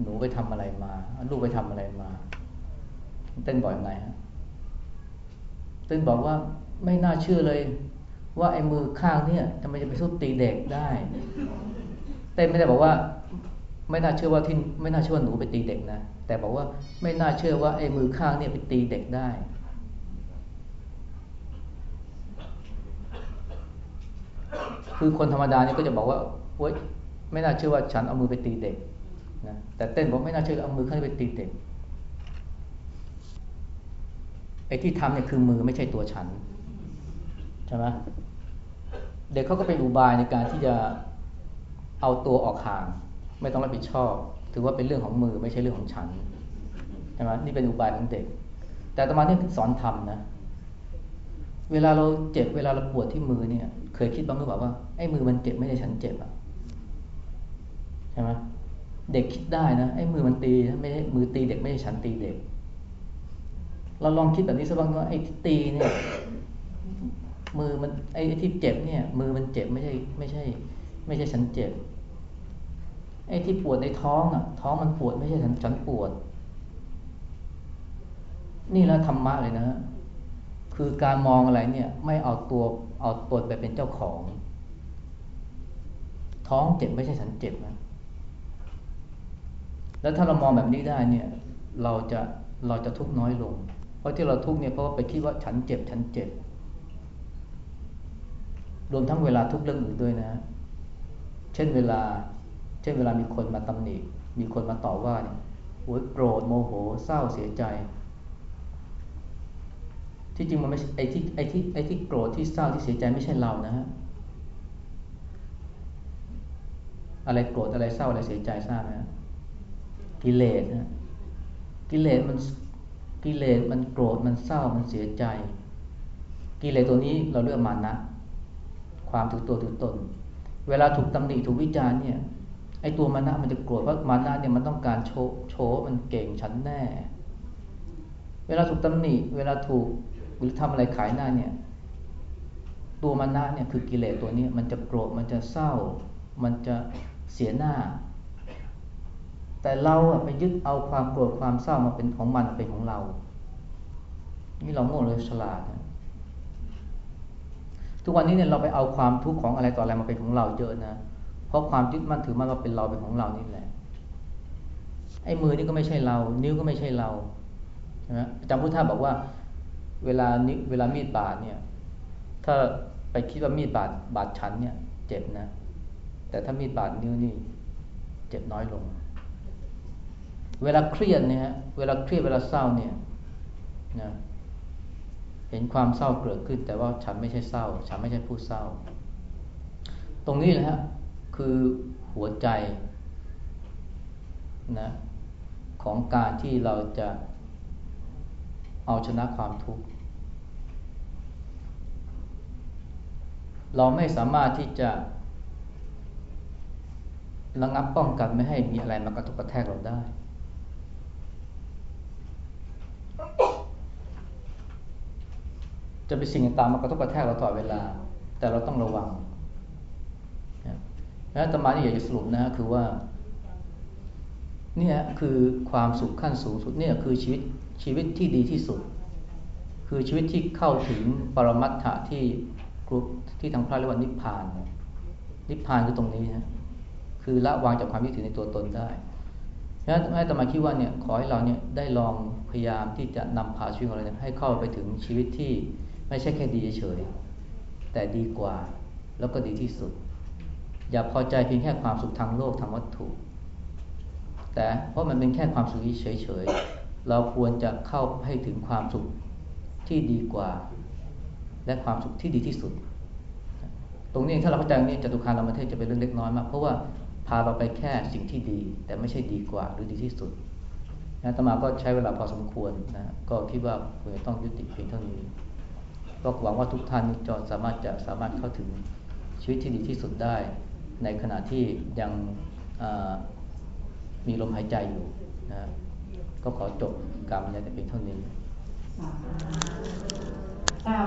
หนูไปทำอะไรมา ลูกไปทำอะไรมา เต้นบอกยังไงฮะเต้นบอกว่าไม่น่าเชื่อเลย ว่าไอ้มือข้างเนี่ยทำไมจะไปสู้ตีเด็กได้ เต้นไม่ได้บอกว่า ไม่น่าเชื่อว่าที่ไม่น่าเชื่อว่าหนูไปตีเด็กนะแต่บอกว่าไม่น่าเชื่อว่าไอ้มือข้างเนี่ยไปตีเด็กได้ คือคนธรรมดานี่ก็จะบอกว่าเว้ยไม่น่าเชื่อว่าฉันเอามือไปตีเด็กนะแต่เต้นบอกไม่น่าเชื่อเอามือข้างไปตีเด็กไอ้ที่ทำเนี่ยคือมือไม่ใช่ตัวฉันใช่ไหมเด็กเขาก็เป็นอุบายในการที่จะเอาตัวออกห่าง ไม่ต้องรับผิดชอบ ถือว่าเป็นเรื่องของมือไม่ใช่เรื่องของฉันใช่ไหมนี่เป็นอุบายของเด็ก แต่ตมาเนี่ยสอนทำนะ เวลาเราเจ็บเวลาเราปวดที่มือเนี่ย เคยคิดบ้างหรือเปล่าว่า ไอ้มือมันเจ็บไม่ใช่ฉันเจ็บอะใช่ไหมเด็กคิดได้นะไอ้มือมันตีไม่ใช่มือตีเด็กไม่ใช่ฉันตีเด็ก เราลองคิดแบบนี้สักบ้างว่าไอ้ที่ตีเนี่ย มือมันไอ้ที่เจ็บเนี่ย มือมันเจ็บไม่ใช่ไม่ใช่ ไม่ใช่ฉันเจ็บ ไอ้ที่ปวดในท้องอะ ท้องมันปวดไม่ใช่ฉันฉันปวด นี่แล้วธรรมะเลยนะคือการมองอะไรเนี่ย ไม่เอาตัวเอาตนไปเป็นเจ้าของ ท้องเจ็บไม่ใช่ฉันเจ็บนะแล้วถ้าเรามองแบบนี้ได้เนี่ย เราจะเราจะทุกข์น้อยลง เพราะที่เราทุกข์เนี่ยเพราะว่าไปคิดว่าฉันเจ็บฉันเจ็บ รวมทั้งเวลาทุกเรื่องอื่นด้วยนะ เช่นเวลา เช่นเวลามีคนมาตำหนิ มีคนมาต่อว่าเนี่ยโอ้ยโกรธโมโหเศร้าเสียใจ ที่จริงมันไม่ไอ้ที่ไอ้ที่ไอ้ที่โกรธที่เศร้าที่เสียใจไม่ใช่เรานะฮะ อะไรโกรธอะไรเศร้าอะไรเสียใจทราบไหมกิเลสนะกิเลสมันกิเลสมันโกรธมันเศร้ามันเสียใจ กิเลสตัวนี้เราเรียกมานะความถือตัวถือตน เวลาถูกตำหนิถูกวิจารณ์เนี่ยไอ้ตัวมานะมันจะโกรธเพราะมานะเนี่ยมันต้องการโชว์โชว์มันเก่งฉันแน่ เวลาถูกตำหนิ เวลาถูกหรือทำอะไรขายหน้าเนี่ย ตัวมานะเนี่ยคือกิเลสตัวนี้มันจะโกรธมันจะเศร้า มันจะ เสียหน้า แต่เราไปยึดเอาความโกรธความเศร้ามาเป็นของมันเป็นของเรา นี่เราโง่เลยฉลาดนะทุกวันนี้เนี่ยเราไปเอาความทุกข์ของอะไรต่ออะไรมาเป็นของเราเยอะนะ เพราะความยึดมั่นถือมั่นว่าเป็นเราเป็นของเรานี่แหละ ไอ้มือนี่ก็ไม่ใช่เรา นิ้วก็ไม่ใช่เรานะจำพุทธาบอกว่า เวลานี้เวลามีดบาดเนี่ย ถ้าไปคิดว่ามีดบาดบาดฉันเนี่ย เจ็บนะ แต่ถ้ามีดบาดนิ้วนี่เจ็บน้อยลง เวลาเครียดเนี่ยเวลาเครียดเวลาเศร้าเนี่ยนะเห็นความเศร้าเกิดขึ้น แต่ว่าฉันไม่ใช่เศร้า ฉันไม่ใช่ผู้เศร้า ตรงนี้แหละฮะคือหัวใจนะของการที่เราจะเอาชนะความทุกข์ เราไม่สามารถที่จะ ระงับป้องกันไม่ให้มีอะไรมากระทบกระแทกเราได้ จะเป็นสิ่งต่างมากระทบกระแทกเราตลอดเวลา แต่เราต้องระวังแล้วตมาที่อยากจะสรุปนะคือว่าเนี่ยคือความสุขขั้นสูงสุดเนี่ยคือชีวิตชีวิตที่ดีที่สุด คือชีวิตที่เข้าถึงปรมัตถะที่ที่ทางพระเรียกว่านิพพาน นิพพานคือตรงนี้นะ คือละวางจากความยึดถือในตัวตนได้ฉะนั้นแม่ตมาคิดว่าเนี่ยขอให้เราเนี่ยได้ลองพยายามที่จะนำพาชีวิตของเราให้เข้าไปถึงชีวิตที่ไม่ใช่แค่ดีเฉยแต่ดีกว่าแล้วก็ดีที่สุด อย่าพอใจเพียงแค่ความสุขทางโลกทางวัตถุ แต่เพราะมันเป็นแค่ความสุขเฉยๆเราควรจะเข้าให้ถึงความสุขที่ดีกว่า และความสุขที่ดีที่สุด ตรงนี้ถ้าเราเข้าใจนี้จตุคามรมเทศจะเป็นเรื่องเล็กน้อยมากเพราะว่า พาเราไปแค่สิ่งที่ดี แต่ไม่ใช่ดีกว่าหรือดีที่สุดนะตมาก็ใช้เวลาพอสมควรนะก็คิดว่าควรต้องยุติเพียงเท่านี้ก็หวังว่าทุกท่านจะสามารถจะสามารถเข้าถึงชีวิตที่ดีที่สุดได้ ในขณะที่ยังมีลมหายใจอยู่นะก็ขอจบการบรรยายแต่เพียงเท่านี้